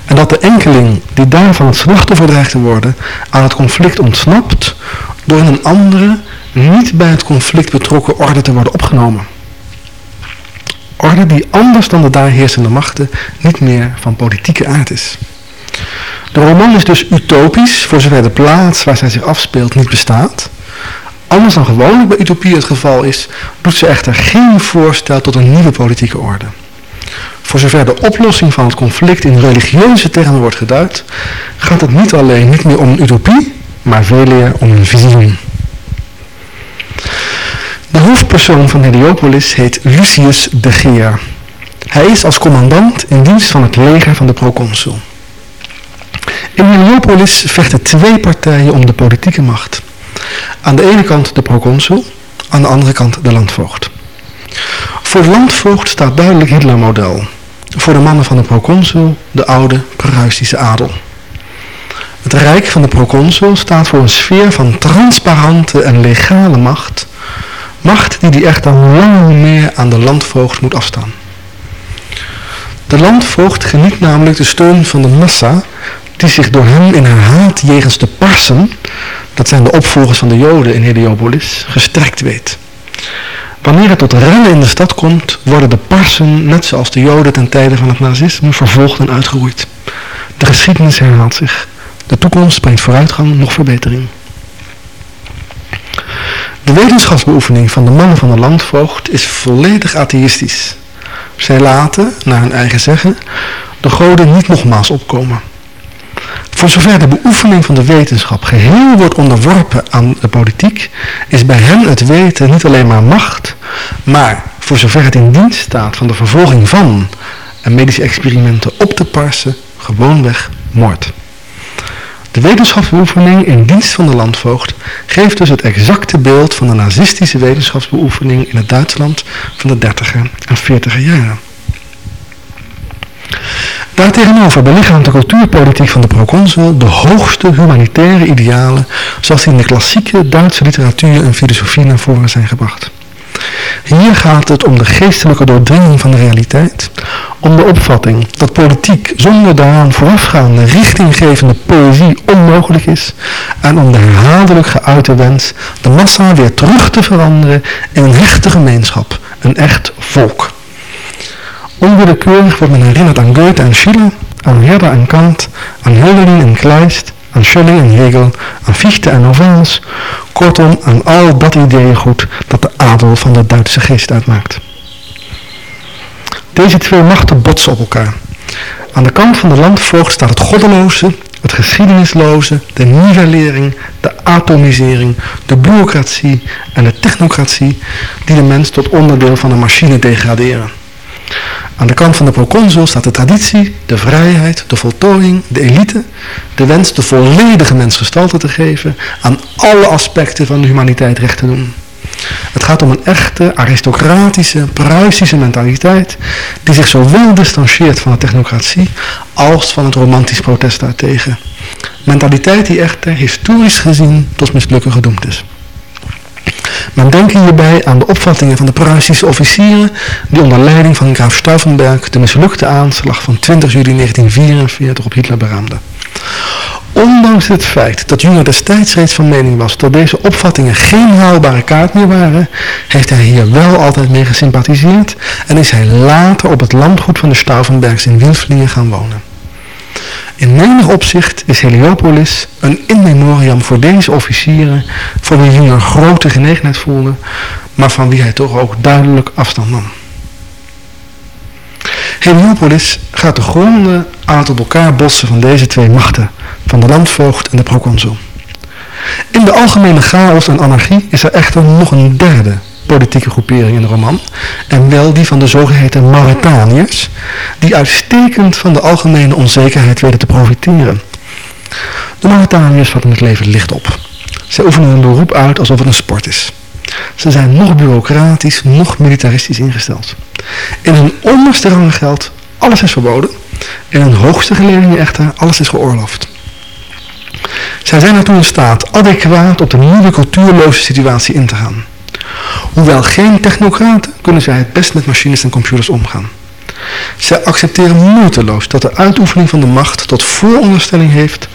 en dat de enkeling die daarvan het slachtoffer dreigt te worden aan het conflict ontsnapt door in een andere, niet bij het conflict betrokken orde te worden opgenomen. Orde die anders dan de daar heersende machten niet meer van politieke aard is. De roman is dus utopisch, voor zover de plaats waar zij zich afspeelt niet bestaat. Anders dan gewoonlijk bij utopie het geval is, doet ze echter geen voorstel tot een nieuwe politieke orde. Voor zover de oplossing van het conflict in religieuze termen wordt geduid, gaat het niet alleen niet meer om een utopie, maar veel meer om een visioen. De hoofdpersoon van Heliopolis heet Lucius de Geer. Hij is als commandant in dienst van het leger van de proconsul. In Heliopolis vechten twee partijen om de politieke macht. Aan de ene kant de proconsul, aan de andere kant de landvoogd. Voor de landvoogd staat duidelijk Hitler-model. Voor de mannen van de proconsul de oude Pruisische adel. Het rijk van de proconsul staat voor een sfeer van transparante en legale macht. Macht die die echter lang meer aan de landvoogd moet afstaan. De landvoogd geniet namelijk de steun van de massa die zich door hem in haar haat jegens de Parsen, dat zijn de opvolgers van de Joden in Heliopolis, gestrekt weet. Wanneer het tot rennen in de stad komt, worden de Parsen, net zoals de Joden ten tijde van het nazisme, vervolgd en uitgeroeid. De geschiedenis herhaalt zich. De toekomst brengt vooruitgang, nog verbetering. De wetenschapsbeoefening van de mannen van de landvoogd is volledig atheïstisch. Zij laten, naar hun eigen zeggen, de goden niet nogmaals opkomen. Voor zover de beoefening van de wetenschap geheel wordt onderworpen aan de politiek, is bij hen het weten niet alleen maar macht, maar voor zover het in dienst staat van de vervolging van en medische experimenten op te parsen, gewoonweg moord. De wetenschapsbeoefening in dienst van de landvoogd geeft dus het exacte beeld van de nazistische wetenschapsbeoefening in het Duitsland van de 30er en 40er jaren. Daartegenover belichaamt de cultuurpolitiek van de proconsul de hoogste humanitaire idealen zoals die in de klassieke Duitse literatuur en filosofie naar voren zijn gebracht. Hier gaat het om de geestelijke doordringing van de realiteit, om de opvatting dat politiek zonder daaraan voorafgaande richtinggevende poëzie onmogelijk is en om de herhaaldelijk geuite wens de massa weer terug te veranderen in een hechte gemeenschap, een echt volk. Onwillekeurig wordt men herinnerd aan Goethe en Schiller, aan Herder en Kant, aan Hölderlin en Kleist, aan Schelling en Hegel, aan Fichte en Novalis, kortom aan al dat ideeëngoed dat de adel van de Duitse geest uitmaakt. Deze twee machten botsen op elkaar. Aan de kant van de landvoogd staat het goddeloze, het geschiedenisloze, de nivellering, de atomisering, de bureaucratie en de technocratie die de mens tot onderdeel van een machine degraderen. Aan de kant van de proconsul staat de traditie, de vrijheid, de voltooiing, de elite, de wens de volledige mens gestalte te geven, aan alle aspecten van de humaniteit recht te doen. Het gaat om een echte, aristocratische, Pruisische mentaliteit die zich zowel distancieert van de technocratie als van het romantisch protest daartegen. Mentaliteit die echter historisch gezien tot mislukken gedoemd is. Men denkt hierbij aan de opvattingen van de Pruisische officieren die onder leiding van graaf Stauffenberg de mislukte aanslag van 20 juli 1944 op Hitler beraamden. Ondanks het feit dat Jünger destijds reeds van mening was dat deze opvattingen geen haalbare kaart meer waren, heeft hij hier wel altijd mee gesympathiseerd en is hij later op het landgoed van de Stauffenbergs in Wilflingen gaan wonen. In menig opzicht is Heliopolis een in memoriam voor deze officieren, voor wie Jünger grote genegenheid voelde, maar van wie hij toch ook duidelijk afstand nam. Heliopolis gaat de gronden aan het op elkaar botsen van deze twee machten, van de landvoogd en de proconsul. In de algemene chaos en anarchie is er echter nog een derde politieke groepering in de roman, en wel die van de zogeheten Mauritaniërs, die uitstekend van de algemene onzekerheid weten te profiteren. De Mauritaniërs vatten het leven licht op. Zij oefenen hun beroep uit alsof het een sport is. Ze zijn nog bureaucratisch, nog militaristisch ingesteld. In hun onderste rangen geldt, alles is verboden. In hun hoogste geledingen echter, alles is geoorloofd. Zij zijn ertoe in staat adequaat op de nieuwe cultuurloze situatie in te gaan. Hoewel geen technocraten, kunnen zij het best met machines en computers omgaan. Zij accepteren moeiteloos dat de uitoefening van de macht tot vooronderstelling heeft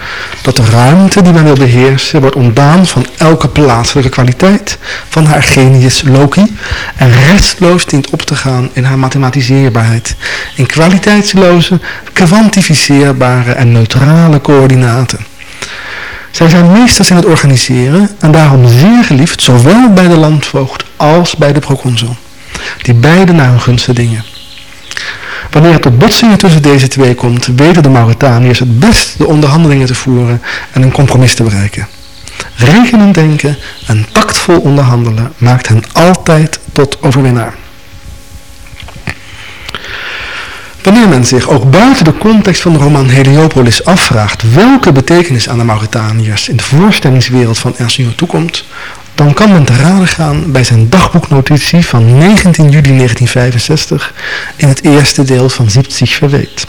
dat de ruimte die men wil beheersen wordt ontdaan van elke plaatselijke kwaliteit van haar genius Loki en restloos dient op te gaan in haar mathematiseerbaarheid, in kwaliteitsloze, kwantificeerbare en neutrale coördinaten. Zij zijn meesters in het organiseren en daarom zeer geliefd, zowel bij de landvoogd als bij de proconsul, die beide naar hun gunsten dingen. Wanneer het tot botsingen tussen deze twee komt, weten de Mauritaniërs het best de onderhandelingen te voeren en een compromis te bereiken. Rekenend denken en tactvol onderhandelen maakt hen altijd tot overwinnaar. Wanneer men zich ook buiten de context van de roman Heliopolis afvraagt welke betekenis aan de Mauritaniërs in de voorstellingswereld van Jünger toekomt, dan kan men te raden gaan bij zijn dagboeknotitie van 19 juli 1965 in het eerste deel van 70 verweet.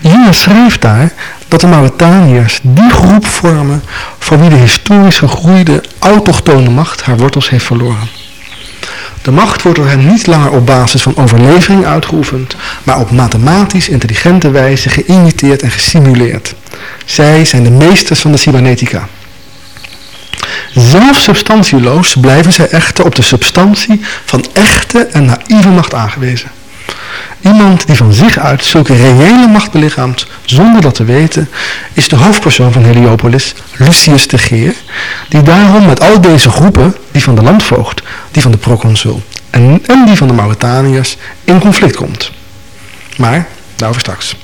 Jünger schrijft daar dat de Mauritaniërs die groep vormen voor wie de historisch gegroeide autochtone macht haar wortels heeft verloren. De macht wordt door hen niet langer op basis van overlevering uitgeoefend, maar op mathematisch intelligente wijze geïmiteerd en gesimuleerd. Zij zijn de meesters van de cybernetica. Zelf substantieloos blijven zij echter op de substantie van echte en naïeve macht aangewezen. Iemand die van zich uit zulke reële macht belichaamt, zonder dat te weten, is de hoofdpersoon van Heliopolis, Lucius de Geer, die daarom met al deze groepen, die van de landvoogd, die van de proconsul en, en die van de Mauritaniërs, in conflict komt. Maar, daarover straks.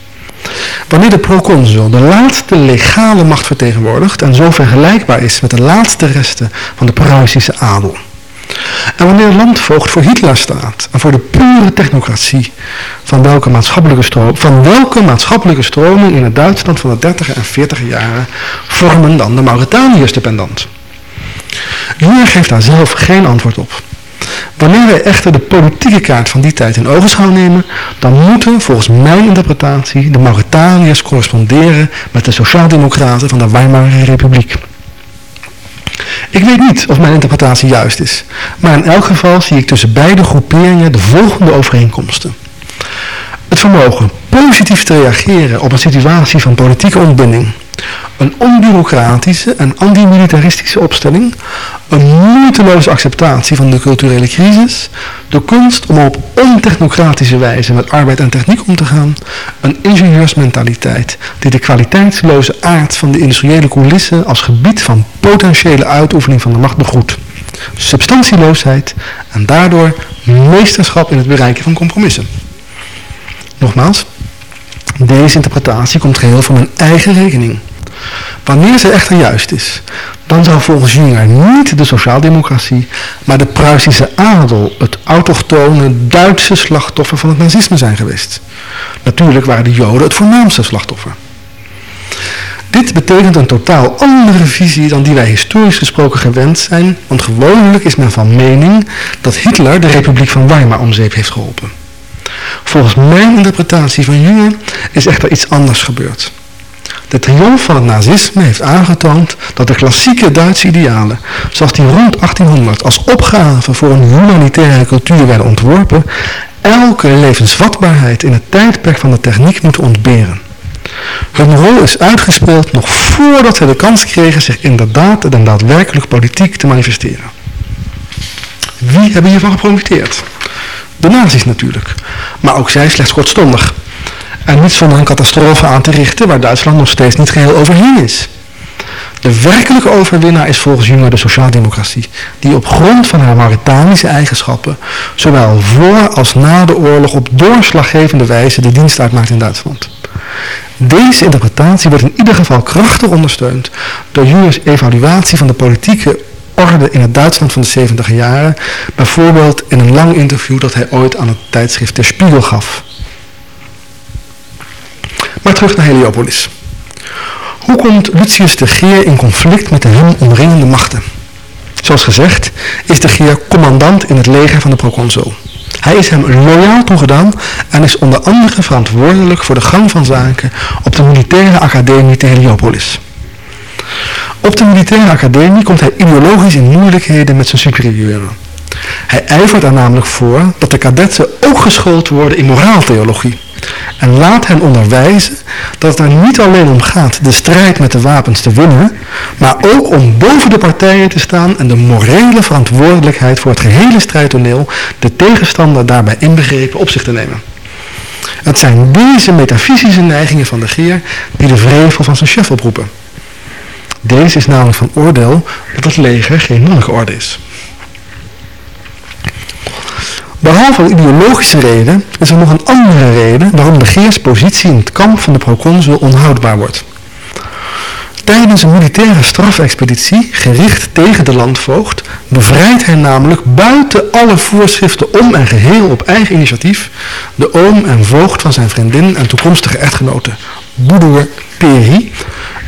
Wanneer de proconsul de laatste legale macht vertegenwoordigt en zo vergelijkbaar is met de laatste resten van de Pruisische adel, en wanneer landvoogd voor Hitler staat en voor de pure technocratie van welke maatschappelijke, van welke maatschappelijke stroming in het Duitsland van de 30 en 40 jaren vormen dan de Mauritaniërs dependant? Jünger geeft daar zelf geen antwoord op. Wanneer wij echter de politieke kaart van die tijd in ogenschouw nemen, dan moeten volgens mijn interpretatie de Mauritaniërs corresponderen met de sociaaldemocraten van de Weimarse Republiek. Ik weet niet of mijn interpretatie juist is, maar in elk geval zie ik tussen beide groeperingen de volgende overeenkomsten. Het vermogen positief te reageren op een situatie van politieke ontbinding. Een onbureaucratische en antimilitaristische opstelling. Een moeiteloze acceptatie van de culturele crisis. De kunst om op ontechnocratische wijze met arbeid en techniek om te gaan. Een ingenieursmentaliteit die de kwaliteitsloze aard van de industriële coulisse als gebied van potentiële uitoefening van de macht begroet. Substantieloosheid en daardoor meesterschap in het bereiken van compromissen. Nogmaals, deze interpretatie komt geheel van mijn eigen rekening. Wanneer ze echter juist is, dan zou volgens Jünger niet de sociaaldemocratie, maar de Pruisische adel het autochtone Duitse slachtoffer van het nazisme zijn geweest. Natuurlijk waren de Joden het voornaamste slachtoffer. Dit betekent een totaal andere visie dan die wij historisch gesproken gewend zijn, want gewoonlijk is men van mening dat Hitler de Republiek van Weimar om zeep heeft geholpen. Volgens mijn interpretatie van Jünger is echter iets anders gebeurd. De triomf van het nazisme heeft aangetoond dat de klassieke Duitse idealen, zoals die rond 1800 als opgave voor een humanitaire cultuur werden ontworpen, elke levensvatbaarheid in het tijdperk van de techniek moeten ontberen. Hun rol is uitgespeeld nog voordat zij de kans kregen zich inderdaad en daadwerkelijk politiek te manifesteren. Wie hebben hiervan geprofiteerd? De nazi's natuurlijk, maar ook zij slechts kortstondig. En niet zonder een catastrofe aan te richten waar Duitsland nog steeds niet geheel overheen is. De werkelijke overwinnaar is volgens Jünger de sociaaldemocratie, die op grond van haar Mauritanische eigenschappen, zowel voor als na de oorlog op doorslaggevende wijze de dienst uitmaakt in Duitsland. Deze interpretatie wordt in ieder geval krachtig ondersteund door Jüngers evaluatie van de politieke orde in het Duitsland van de 70 jaren, bijvoorbeeld in een lang interview dat hij ooit aan het tijdschrift Der Spiegel gaf. Maar terug naar Heliopolis. Hoe komt Lucius de Geer in conflict met de hem omringende machten? Zoals gezegd is de Geer commandant in het leger van de proconsul. Hij is hem loyaal toegedaan en is onder andere verantwoordelijk voor de gang van zaken op de militaire academie te Heliopolis. Op de militaire academie komt hij ideologisch in moeilijkheden met zijn superieuren. Hij ijvert er namelijk voor dat de kadetten ook geschoold worden in moraaltheologie. En laat hen onderwijzen dat het er niet alleen om gaat de strijd met de wapens te winnen, maar ook om boven de partijen te staan en de morele verantwoordelijkheid voor het gehele strijdtoneel, de tegenstander daarbij inbegrepen, op zich te nemen. Het zijn deze metafysische neigingen van de Geer die de vrevel van zijn chef oproepen. Deze is namelijk van oordeel dat het leger geen monnikenorde is. Behalve een ideologische reden is er nog een andere reden waarom de Geers positie in het kamp van de proconsul onhoudbaar wordt. Tijdens een militaire strafexpeditie, gericht tegen de landvoogd, bevrijdt hij namelijk buiten alle voorschriften om en geheel op eigen initiatief de oom en voogd van zijn vriendin en toekomstige echtgenote, Boedoer Peri,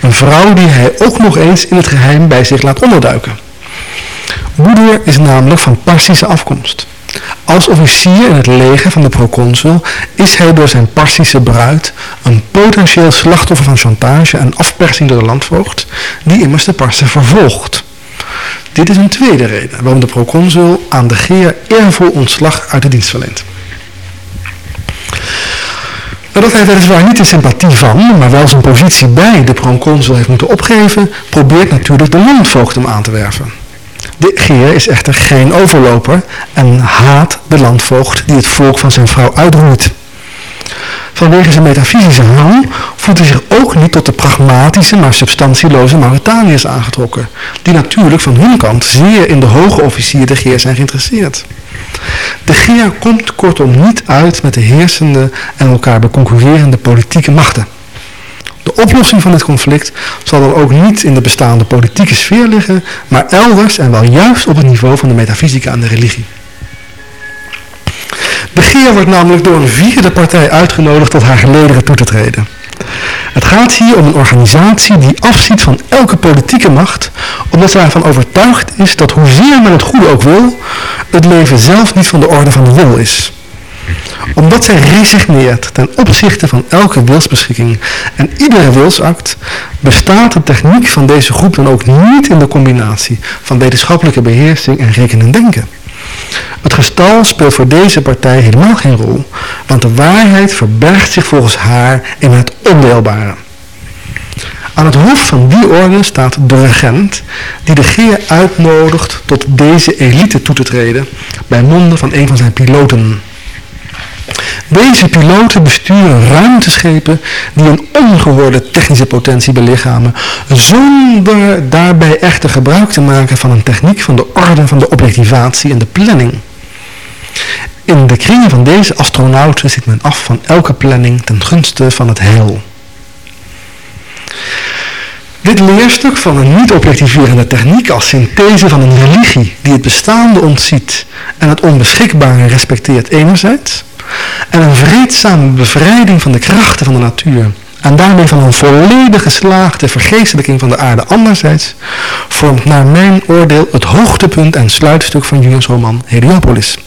een vrouw die hij ook nog eens in het geheim bij zich laat onderduiken. Boedoer is namelijk van Parsische afkomst. Als officier in het leger van de proconsul is hij door zijn Parsische bruid een potentieel slachtoffer van chantage en afpersing door de landvoogd, die immers de Parsen vervolgt. Dit is een tweede reden waarom de proconsul aan de Geer eervol ontslag uit de dienst verleent. Nadat hij weliswaar niet de sympathie van, maar wel zijn positie bij de proconsul heeft moeten opgeven, probeert natuurlijk de landvoogd hem aan te werven. De Geer is echter geen overloper en haat de landvoogd die het volk van zijn vrouw uitroeit. Vanwege zijn metafysische hang voelt hij zich ook niet tot de pragmatische maar substantieloze Mauritaniërs aangetrokken, die natuurlijk van hun kant zeer in de hoge officier de Geer zijn geïnteresseerd. De Geer komt kortom niet uit met de heersende en elkaar beconcurrerende politieke machten. De oplossing van dit conflict zal dan ook niet in de bestaande politieke sfeer liggen, maar elders en wel juist op het niveau van de metafysica en de religie. De Geer wordt namelijk door een vierde partij uitgenodigd tot haar gelederen toe te treden. Het gaat hier om een organisatie die afziet van elke politieke macht, omdat zij ervan overtuigd is dat hoezeer men het goede ook wil, het leven zelf niet van de orde van de wil is omdat zij resigneert ten opzichte van elke wilsbeschikking en iedere wilsact, bestaat de techniek van deze groep dan ook niet in de combinatie van wetenschappelijke beheersing en rekenen denken. Het gestal speelt voor deze partij helemaal geen rol, want de waarheid verbergt zich volgens haar in het ondeelbare. Aan het hoofd van die orde staat de regent, die de geer uitnodigt tot deze elite toe te treden, bij monden van een van zijn piloten. Deze piloten besturen ruimteschepen die een ongehoorde technische potentie belichamen, zonder daarbij echter gebruik te maken van een techniek van de orde van de objectivatie en de planning. In de kringen van deze astronauten ziet men af van elke planning ten gunste van het heil. Dit leerstuk van een niet-objectiverende techniek als synthese van een religie die het bestaande ontziet en het onbeschikbare respecteert enerzijds, en een vreedzame bevrijding van de krachten van de natuur en daarmee van een volledig geslaagde vergeestelijking van de aarde anderzijds, vormt naar mijn oordeel het hoogtepunt en sluitstuk van Julius roman Heliopolis.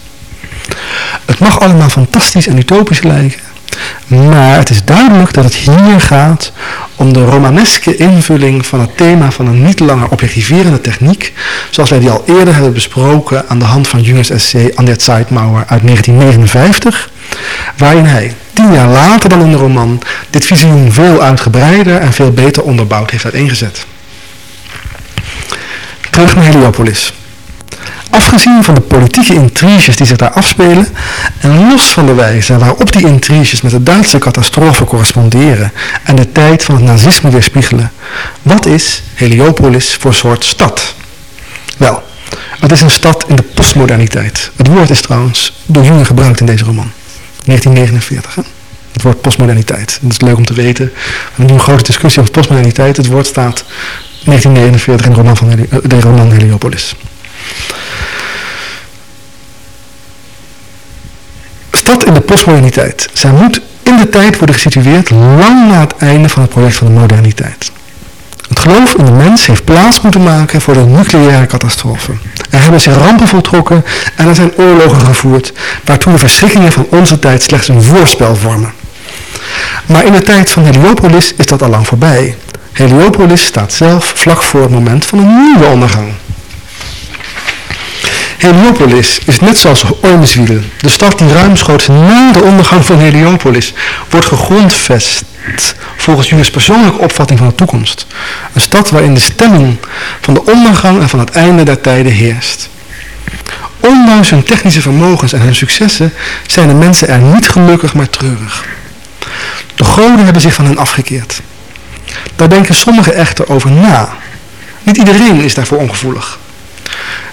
Het mag allemaal fantastisch en utopisch lijken, maar het is duidelijk dat het hier gaat om de romaneske invulling van het thema van een niet langer objectiverende techniek, zoals wij die al eerder hebben besproken aan de hand van Jungers essay An der Zeitmauer uit 1959, waarin hij tien jaar later dan in de roman dit visioen veel uitgebreider en veel beter onderbouwd heeft uiteengezet. Terug naar Heliopolis. Afgezien van de politieke intriges die zich daar afspelen en los van de wijze waarop die intriges met de Duitse catastrofe corresponderen en de tijd van het nazisme weerspiegelen, wat is Heliopolis voor soort stad? Wel, het is een stad in de postmoderniteit. Het woord is trouwens door Jung gebruikt in deze roman. 1949. Hè? Het woord postmoderniteit. Dat is leuk om te weten. We hebben nu een grote discussie over postmoderniteit. Het woord staat 1949 in de roman, van eh, de roman Heliopolis. Stad in de postmoderniteit. Zij moet in de tijd worden gesitueerd lang na het einde van het project van de moderniteit. Het geloof in de mens heeft plaats moeten maken voor de nucleaire catastrofe. Er hebben zich rampen voltrokken en er zijn oorlogen gevoerd, waartoe de verschrikkingen van onze tijd slechts een voorspel vormen. Maar in de tijd van Heliopolis is dat al lang voorbij. Heliopolis staat zelf vlak voor het moment van een nieuwe ondergang. Heliopolis is net zoals Ormeswiel, de stad die ruimschoots na de ondergang van Heliopolis wordt gegrondvest volgens Julius' persoonlijke opvatting van de toekomst. Een stad waarin de stemming van de ondergang en van het einde der tijden heerst. Ondanks hun technische vermogens en hun successen zijn de mensen er niet gelukkig maar treurig. De goden hebben zich van hen afgekeerd. Daar denken sommigen echter over na. Niet iedereen is daarvoor ongevoelig.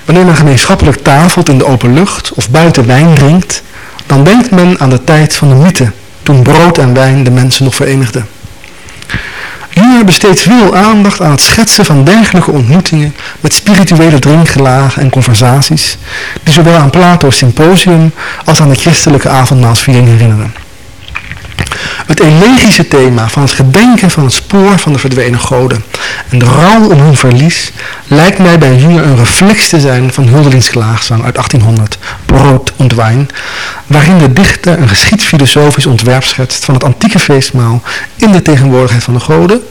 Wanneer men gemeenschappelijk tafelt in de open lucht of buiten wijn drinkt, dan denkt men aan de tijd van de mythe, toen brood en wijn de mensen nog verenigden. Jünger besteedt veel aandacht aan het schetsen van dergelijke ontmoetingen met spirituele drinkgelagen en conversaties, die zowel aan Plato's symposium als aan de christelijke avondmaalsviering herinneren. Het elegische thema van het gedenken van het spoor van de verdwenen goden en de rouw om hun verlies lijkt mij bij Jünger een reflex te zijn van Hulderlins gelaagsang uit 1800, Brood und Wein, waarin de dichter een geschiedfilosofisch ontwerp schetst van het antieke feestmaal in de tegenwoordigheid van de goden,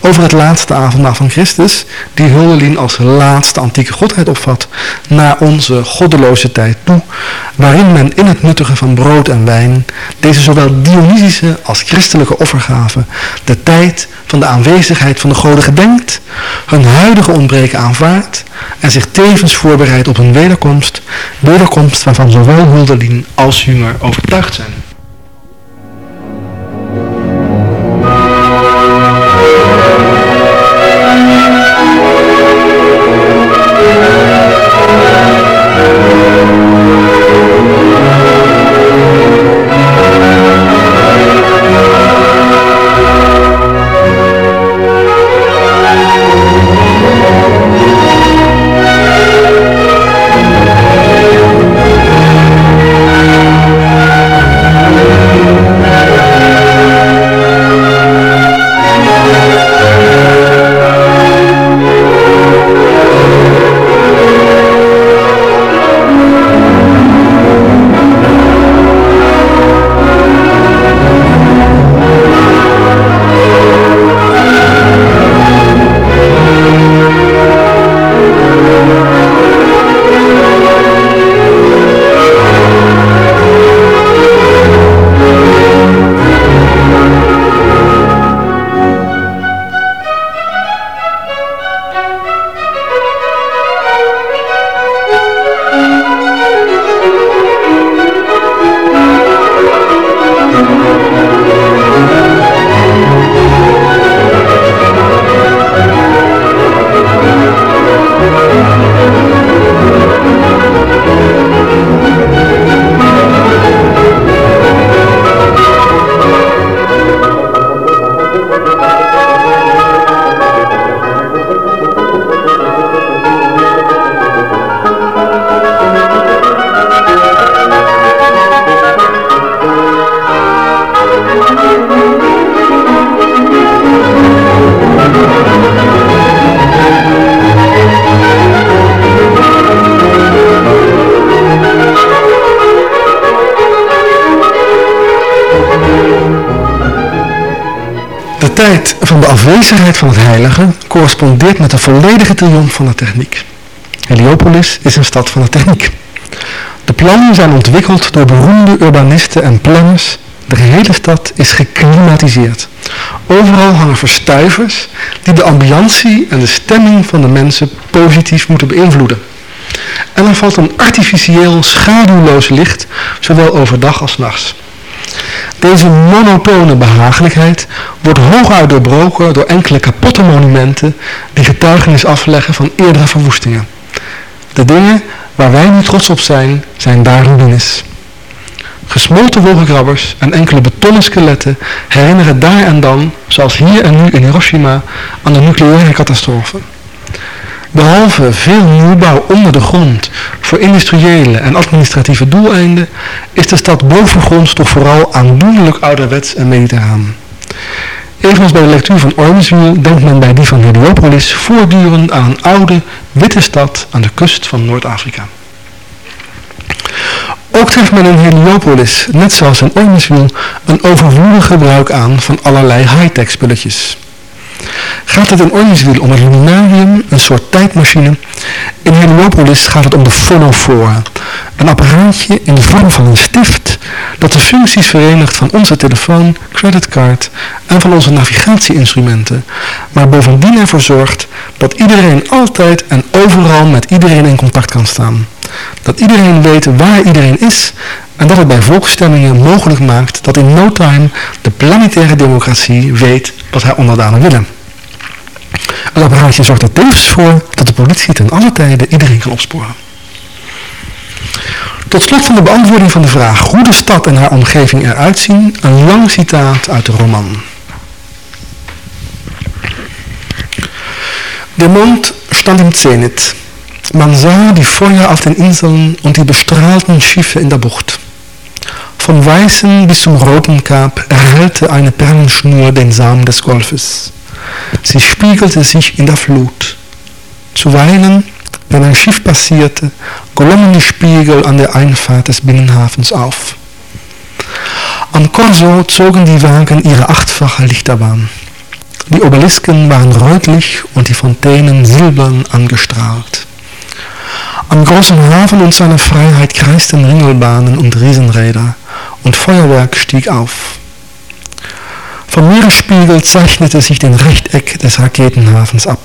over het laatste avondmaal van Christus, die Hulderlin als laatste antieke godheid opvat, naar onze goddeloze tijd toe, waarin men in het nuttigen van brood en wijn deze zowel Dionysische als christelijke offergave de tijd van de aanwezigheid van de goden gedenkt, hun huidige ontbreken aanvaardt en zich tevens voorbereidt op hun wederkomst, wederkomst waarvan zowel Hulderlin als Jünger overtuigd zijn. Van de afwezigheid van het heilige correspondeert met de volledige triomf van de techniek. Heliopolis is een stad van de techniek. De plannen zijn ontwikkeld door beroemde urbanisten en planners. De gehele stad is geklimatiseerd. Overal hangen verstuivers die de ambiantie en de stemming van de mensen positief moeten beïnvloeden. En er valt een artificieel, schaduwloos licht, zowel overdag als nachts. Deze monotone behagelijkheid wordt hooguit doorbroken door enkele kapotte monumenten die getuigenis afleggen van eerdere verwoestingen. De dingen waar wij nu trots op zijn, zijn daar ruïnes. Gesmolten wolkenkrabbers en enkele betonnen skeletten herinneren daar en dan, zoals hier en nu in Hiroshima, aan de nucleaire catastrofe. Behalve veel nieuwbouw onder de grond voor industriële en administratieve doeleinden, is de stad bovengronds toch vooral aandoenlijk ouderwets en mediterraan. Evenals bij de lectuur van Ormswiel denkt men bij die van Heliopolis voortdurend aan een oude, witte stad aan de kust van Noord-Afrika. Ook treft men in Heliopolis, net zoals in Ormswiel, een overvloedig gebruik aan van allerlei high-tech spulletjes. Gaat het in Ormswiel om het luminarium, een soort tijdmachine. In Heliopolis gaat het om de phonofora, een apparaatje in de vorm van een stift dat de functies verenigt van onze telefoon, creditcard en van onze navigatieinstrumenten, maar bovendien ervoor zorgt dat iedereen altijd en overal met iedereen in contact kan staan. Dat iedereen weet waar iedereen is en dat het bij volksstemmingen mogelijk maakt dat in no time de planetaire democratie weet wat haar onderdanen willen. Het apparaatje zorgt er tevens voor dat de politie ten alle tijde iedereen kan opsporen. Tot slot van de beantwoording van de vraag hoe de stad en haar omgeving eruit zien, een lang citaat uit de roman. Der Mond stand im Zenit. Man sah die Feuer auf den Inseln und die bestrahlten Schiffe in der Bucht. Vom Weißen bis zum Roten Kap erhellte eine Perlenschnur den Samen des Golfes. Sie spiegelte sich in der Flut. Zuweilen, wenn ein Schiff passierte, glommen die Spiegel an der Einfahrt des Binnenhafens auf. Am Corso zogen die Wagen ihre achtfache Lichterbahn. Die Obelisken waren rötlich und die Fontänen silbern angestrahlt. Am großen Hafen und seiner Freiheit kreisten Ringelbahnen und Riesenräder und Feuerwerk stieg auf. Vom Meeresspiegel zeichnete sich den Rechteck des Raketenhafens ab.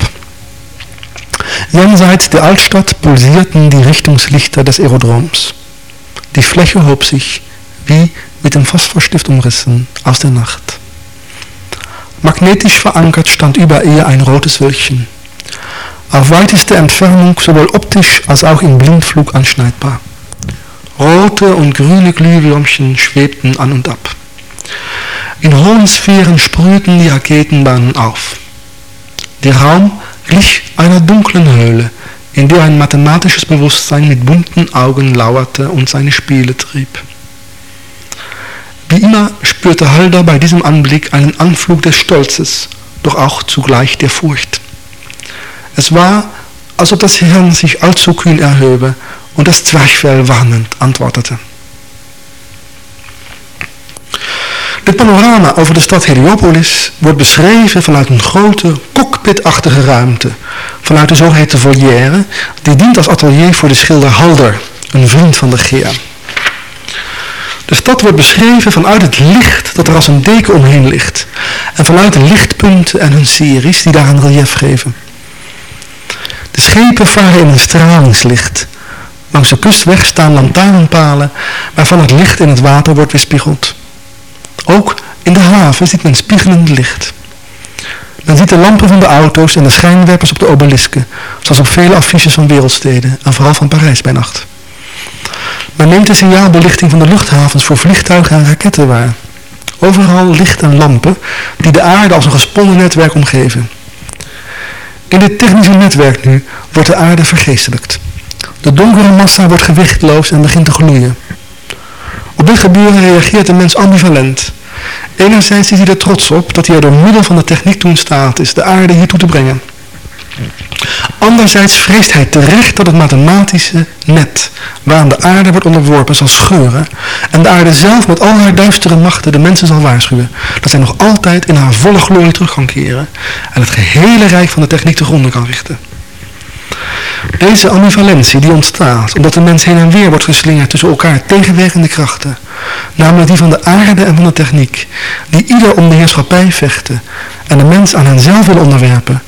Jenseits der Altstadt pulsierten die Richtungslichter des Aerodroms. Die Fläche hob sich, wie mit dem Phosphorstift umrissen, aus der Nacht. Magnetisch verankert stand über ihr ein rotes Wölkchen. Auf weiteste Entfernung sowohl optisch als auch im Blindflug anschneidbar. Rote und grüne Glühwürmchen schwebten an und ab. In hohen Sphären sprühten die Raketenbahnen auf. Der Raum glich einer dunklen Höhle, in der ein mathematisches Bewusstsein mit bunten Augen lauerte und seine Spiele trieb. Wie immer spürte Halder bei diesem Anblick einen Anflug des Stolzes, doch auch zugleich der Furcht. Es war, als ob das Hirn sich allzu kühn erhöbe und das Zwerchfell warnend antwoordde. Dit panorama over de stad Heliopolis wordt beschreven vanuit een grote cockpitachtige ruimte, vanuit de zogeheten volière, die dient als atelier voor de schilder Halder, een vriend van de Gea. De stad wordt beschreven vanuit het licht dat er als een deken omheen ligt en vanuit de lichtpunten en hun series die daaraan relief geven. De schepen varen in een stralingslicht. Langs de kustweg staan lantaarnpalen waarvan het licht in het water wordt weerspiegeld. Ook in de haven ziet men spiegelend licht. Men ziet de lampen van de auto's en de schijnwerpers op de obelisken, zoals op vele affiches van wereldsteden en vooral van Parijs bij nacht. Men neemt de signaalbelichting van de luchthavens voor vliegtuigen en raketten waar. Overal licht en lampen die de aarde als een gesponnen netwerk omgeven. In dit technische netwerk nu wordt de aarde vergeestelijkt. De donkere massa wordt gewichtloos en begint te gloeien. Op dit gebeuren reageert de mens ambivalent. Enerzijds is hij er trots op dat hij er door middel van de techniek toe in staat is de aarde hiertoe te brengen. Anderzijds vreest hij terecht dat het mathematische net waaraan de aarde wordt onderworpen zal scheuren en de aarde zelf met al haar duistere machten de mensen zal waarschuwen dat zij nog altijd in haar volle glorie terug kan keren en het gehele rijk van de techniek te gronden kan richten. Deze ambivalentie die ontstaat omdat de mens heen en weer wordt geslingerd tussen elkaar tegenwerkende krachten, namelijk die van de aarde en van de techniek, die ieder om de heerschappij vechten en de mens aan henzelf willen onderwerpen,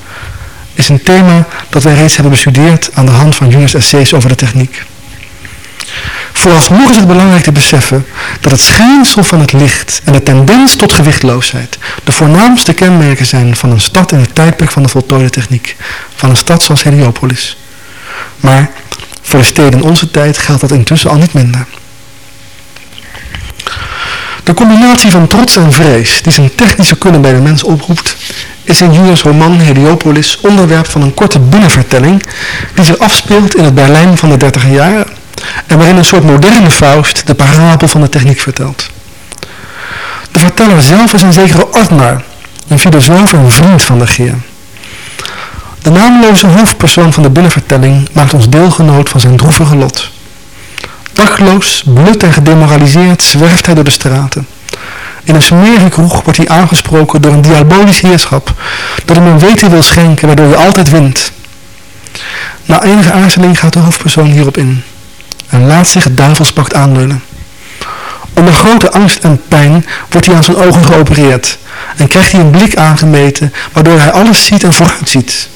is een thema dat wij reeds hebben bestudeerd aan de hand van Jungers essays over de techniek. Vooralsnog is het belangrijk te beseffen dat het schijnsel van het licht en de tendens tot gewichtloosheid de voornaamste kenmerken zijn van een stad in het tijdperk van de voltooide techniek, van een stad zoals Heliopolis. Maar voor de steden in onze tijd geldt dat intussen al niet minder. De combinatie van trots en vrees die zijn technische kunnen bij de mens oproept, is in Julius' roman Heliopolis onderwerp van een korte binnenvertelling die zich afspeelt in het Berlijn van de dertiger jaren en waarin een soort moderne Faust de parabel van de techniek vertelt. De verteller zelf is een zekere Ortmar, een filosoof en vriend van de Geer. De naamloze hoofdpersoon van de binnenvertelling maakt ons deelgenoot van zijn droevige lot. Dakloos, blut en gedemoraliseerd zwerft hij door de straten. In een smerige kroeg wordt hij aangesproken door een diabolisch heerschap dat hem een weten wil schenken waardoor je altijd wint. Na enige aarzeling gaat de hoofdpersoon hierop in en laat zich het duivelspact aanlullen. Onder grote angst en pijn wordt hij aan zijn ogen geopereerd en krijgt hij een blik aangemeten waardoor hij alles ziet en vooruit ziet.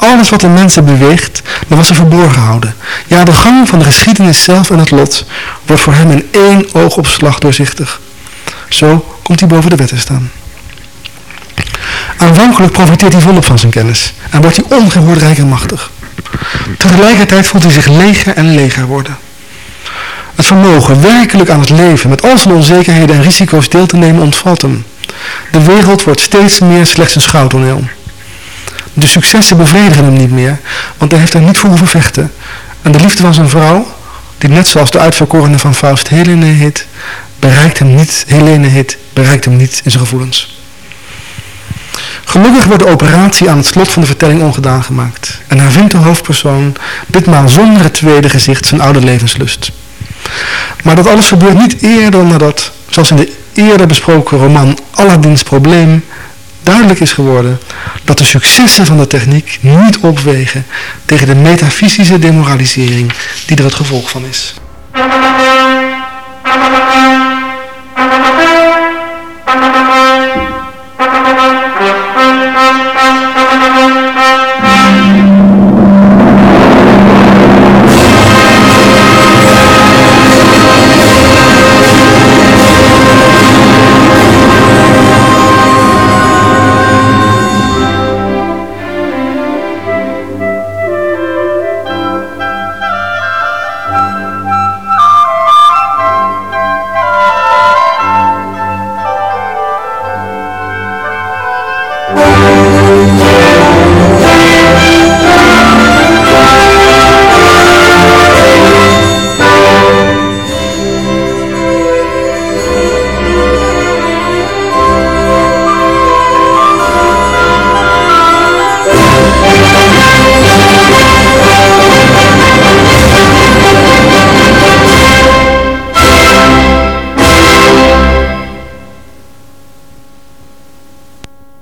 Alles wat de mensen beweegt, dat was er verborgen houden. Ja, de gang van de geschiedenis zelf en het lot wordt voor hem in één oogopslag doorzichtig. Zo komt hij boven de wet te staan. Aanvankelijk profiteert hij volop van zijn kennis en wordt hij ongehoord rijk en machtig. Tegelijkertijd voelt hij zich leger en leger worden. Het vermogen werkelijk aan het leven met al zijn onzekerheden en risico's deel te nemen ontvalt hem. De wereld wordt steeds meer slechts een schouwtoneel. De successen bevredigen hem niet meer, want hij heeft er niet voor hoeven vechten. En de liefde van zijn vrouw, die net zoals de uitverkorene van Faust Helene heet, bereikt hem niet, Helene heet, bereikt hem niet in zijn gevoelens. Gelukkig wordt de operatie aan het slot van de vertelling ongedaan gemaakt. En hervindt de hoofdpersoon, ditmaal zonder het tweede gezicht, zijn oude levenslust. Maar dat alles gebeurt niet eerder nadat, zoals in de eerder besproken roman Aladdin's Probleem, duidelijk is geworden dat de successen van de techniek niet opwegen tegen de metafysische demoralisering die er het gevolg van is.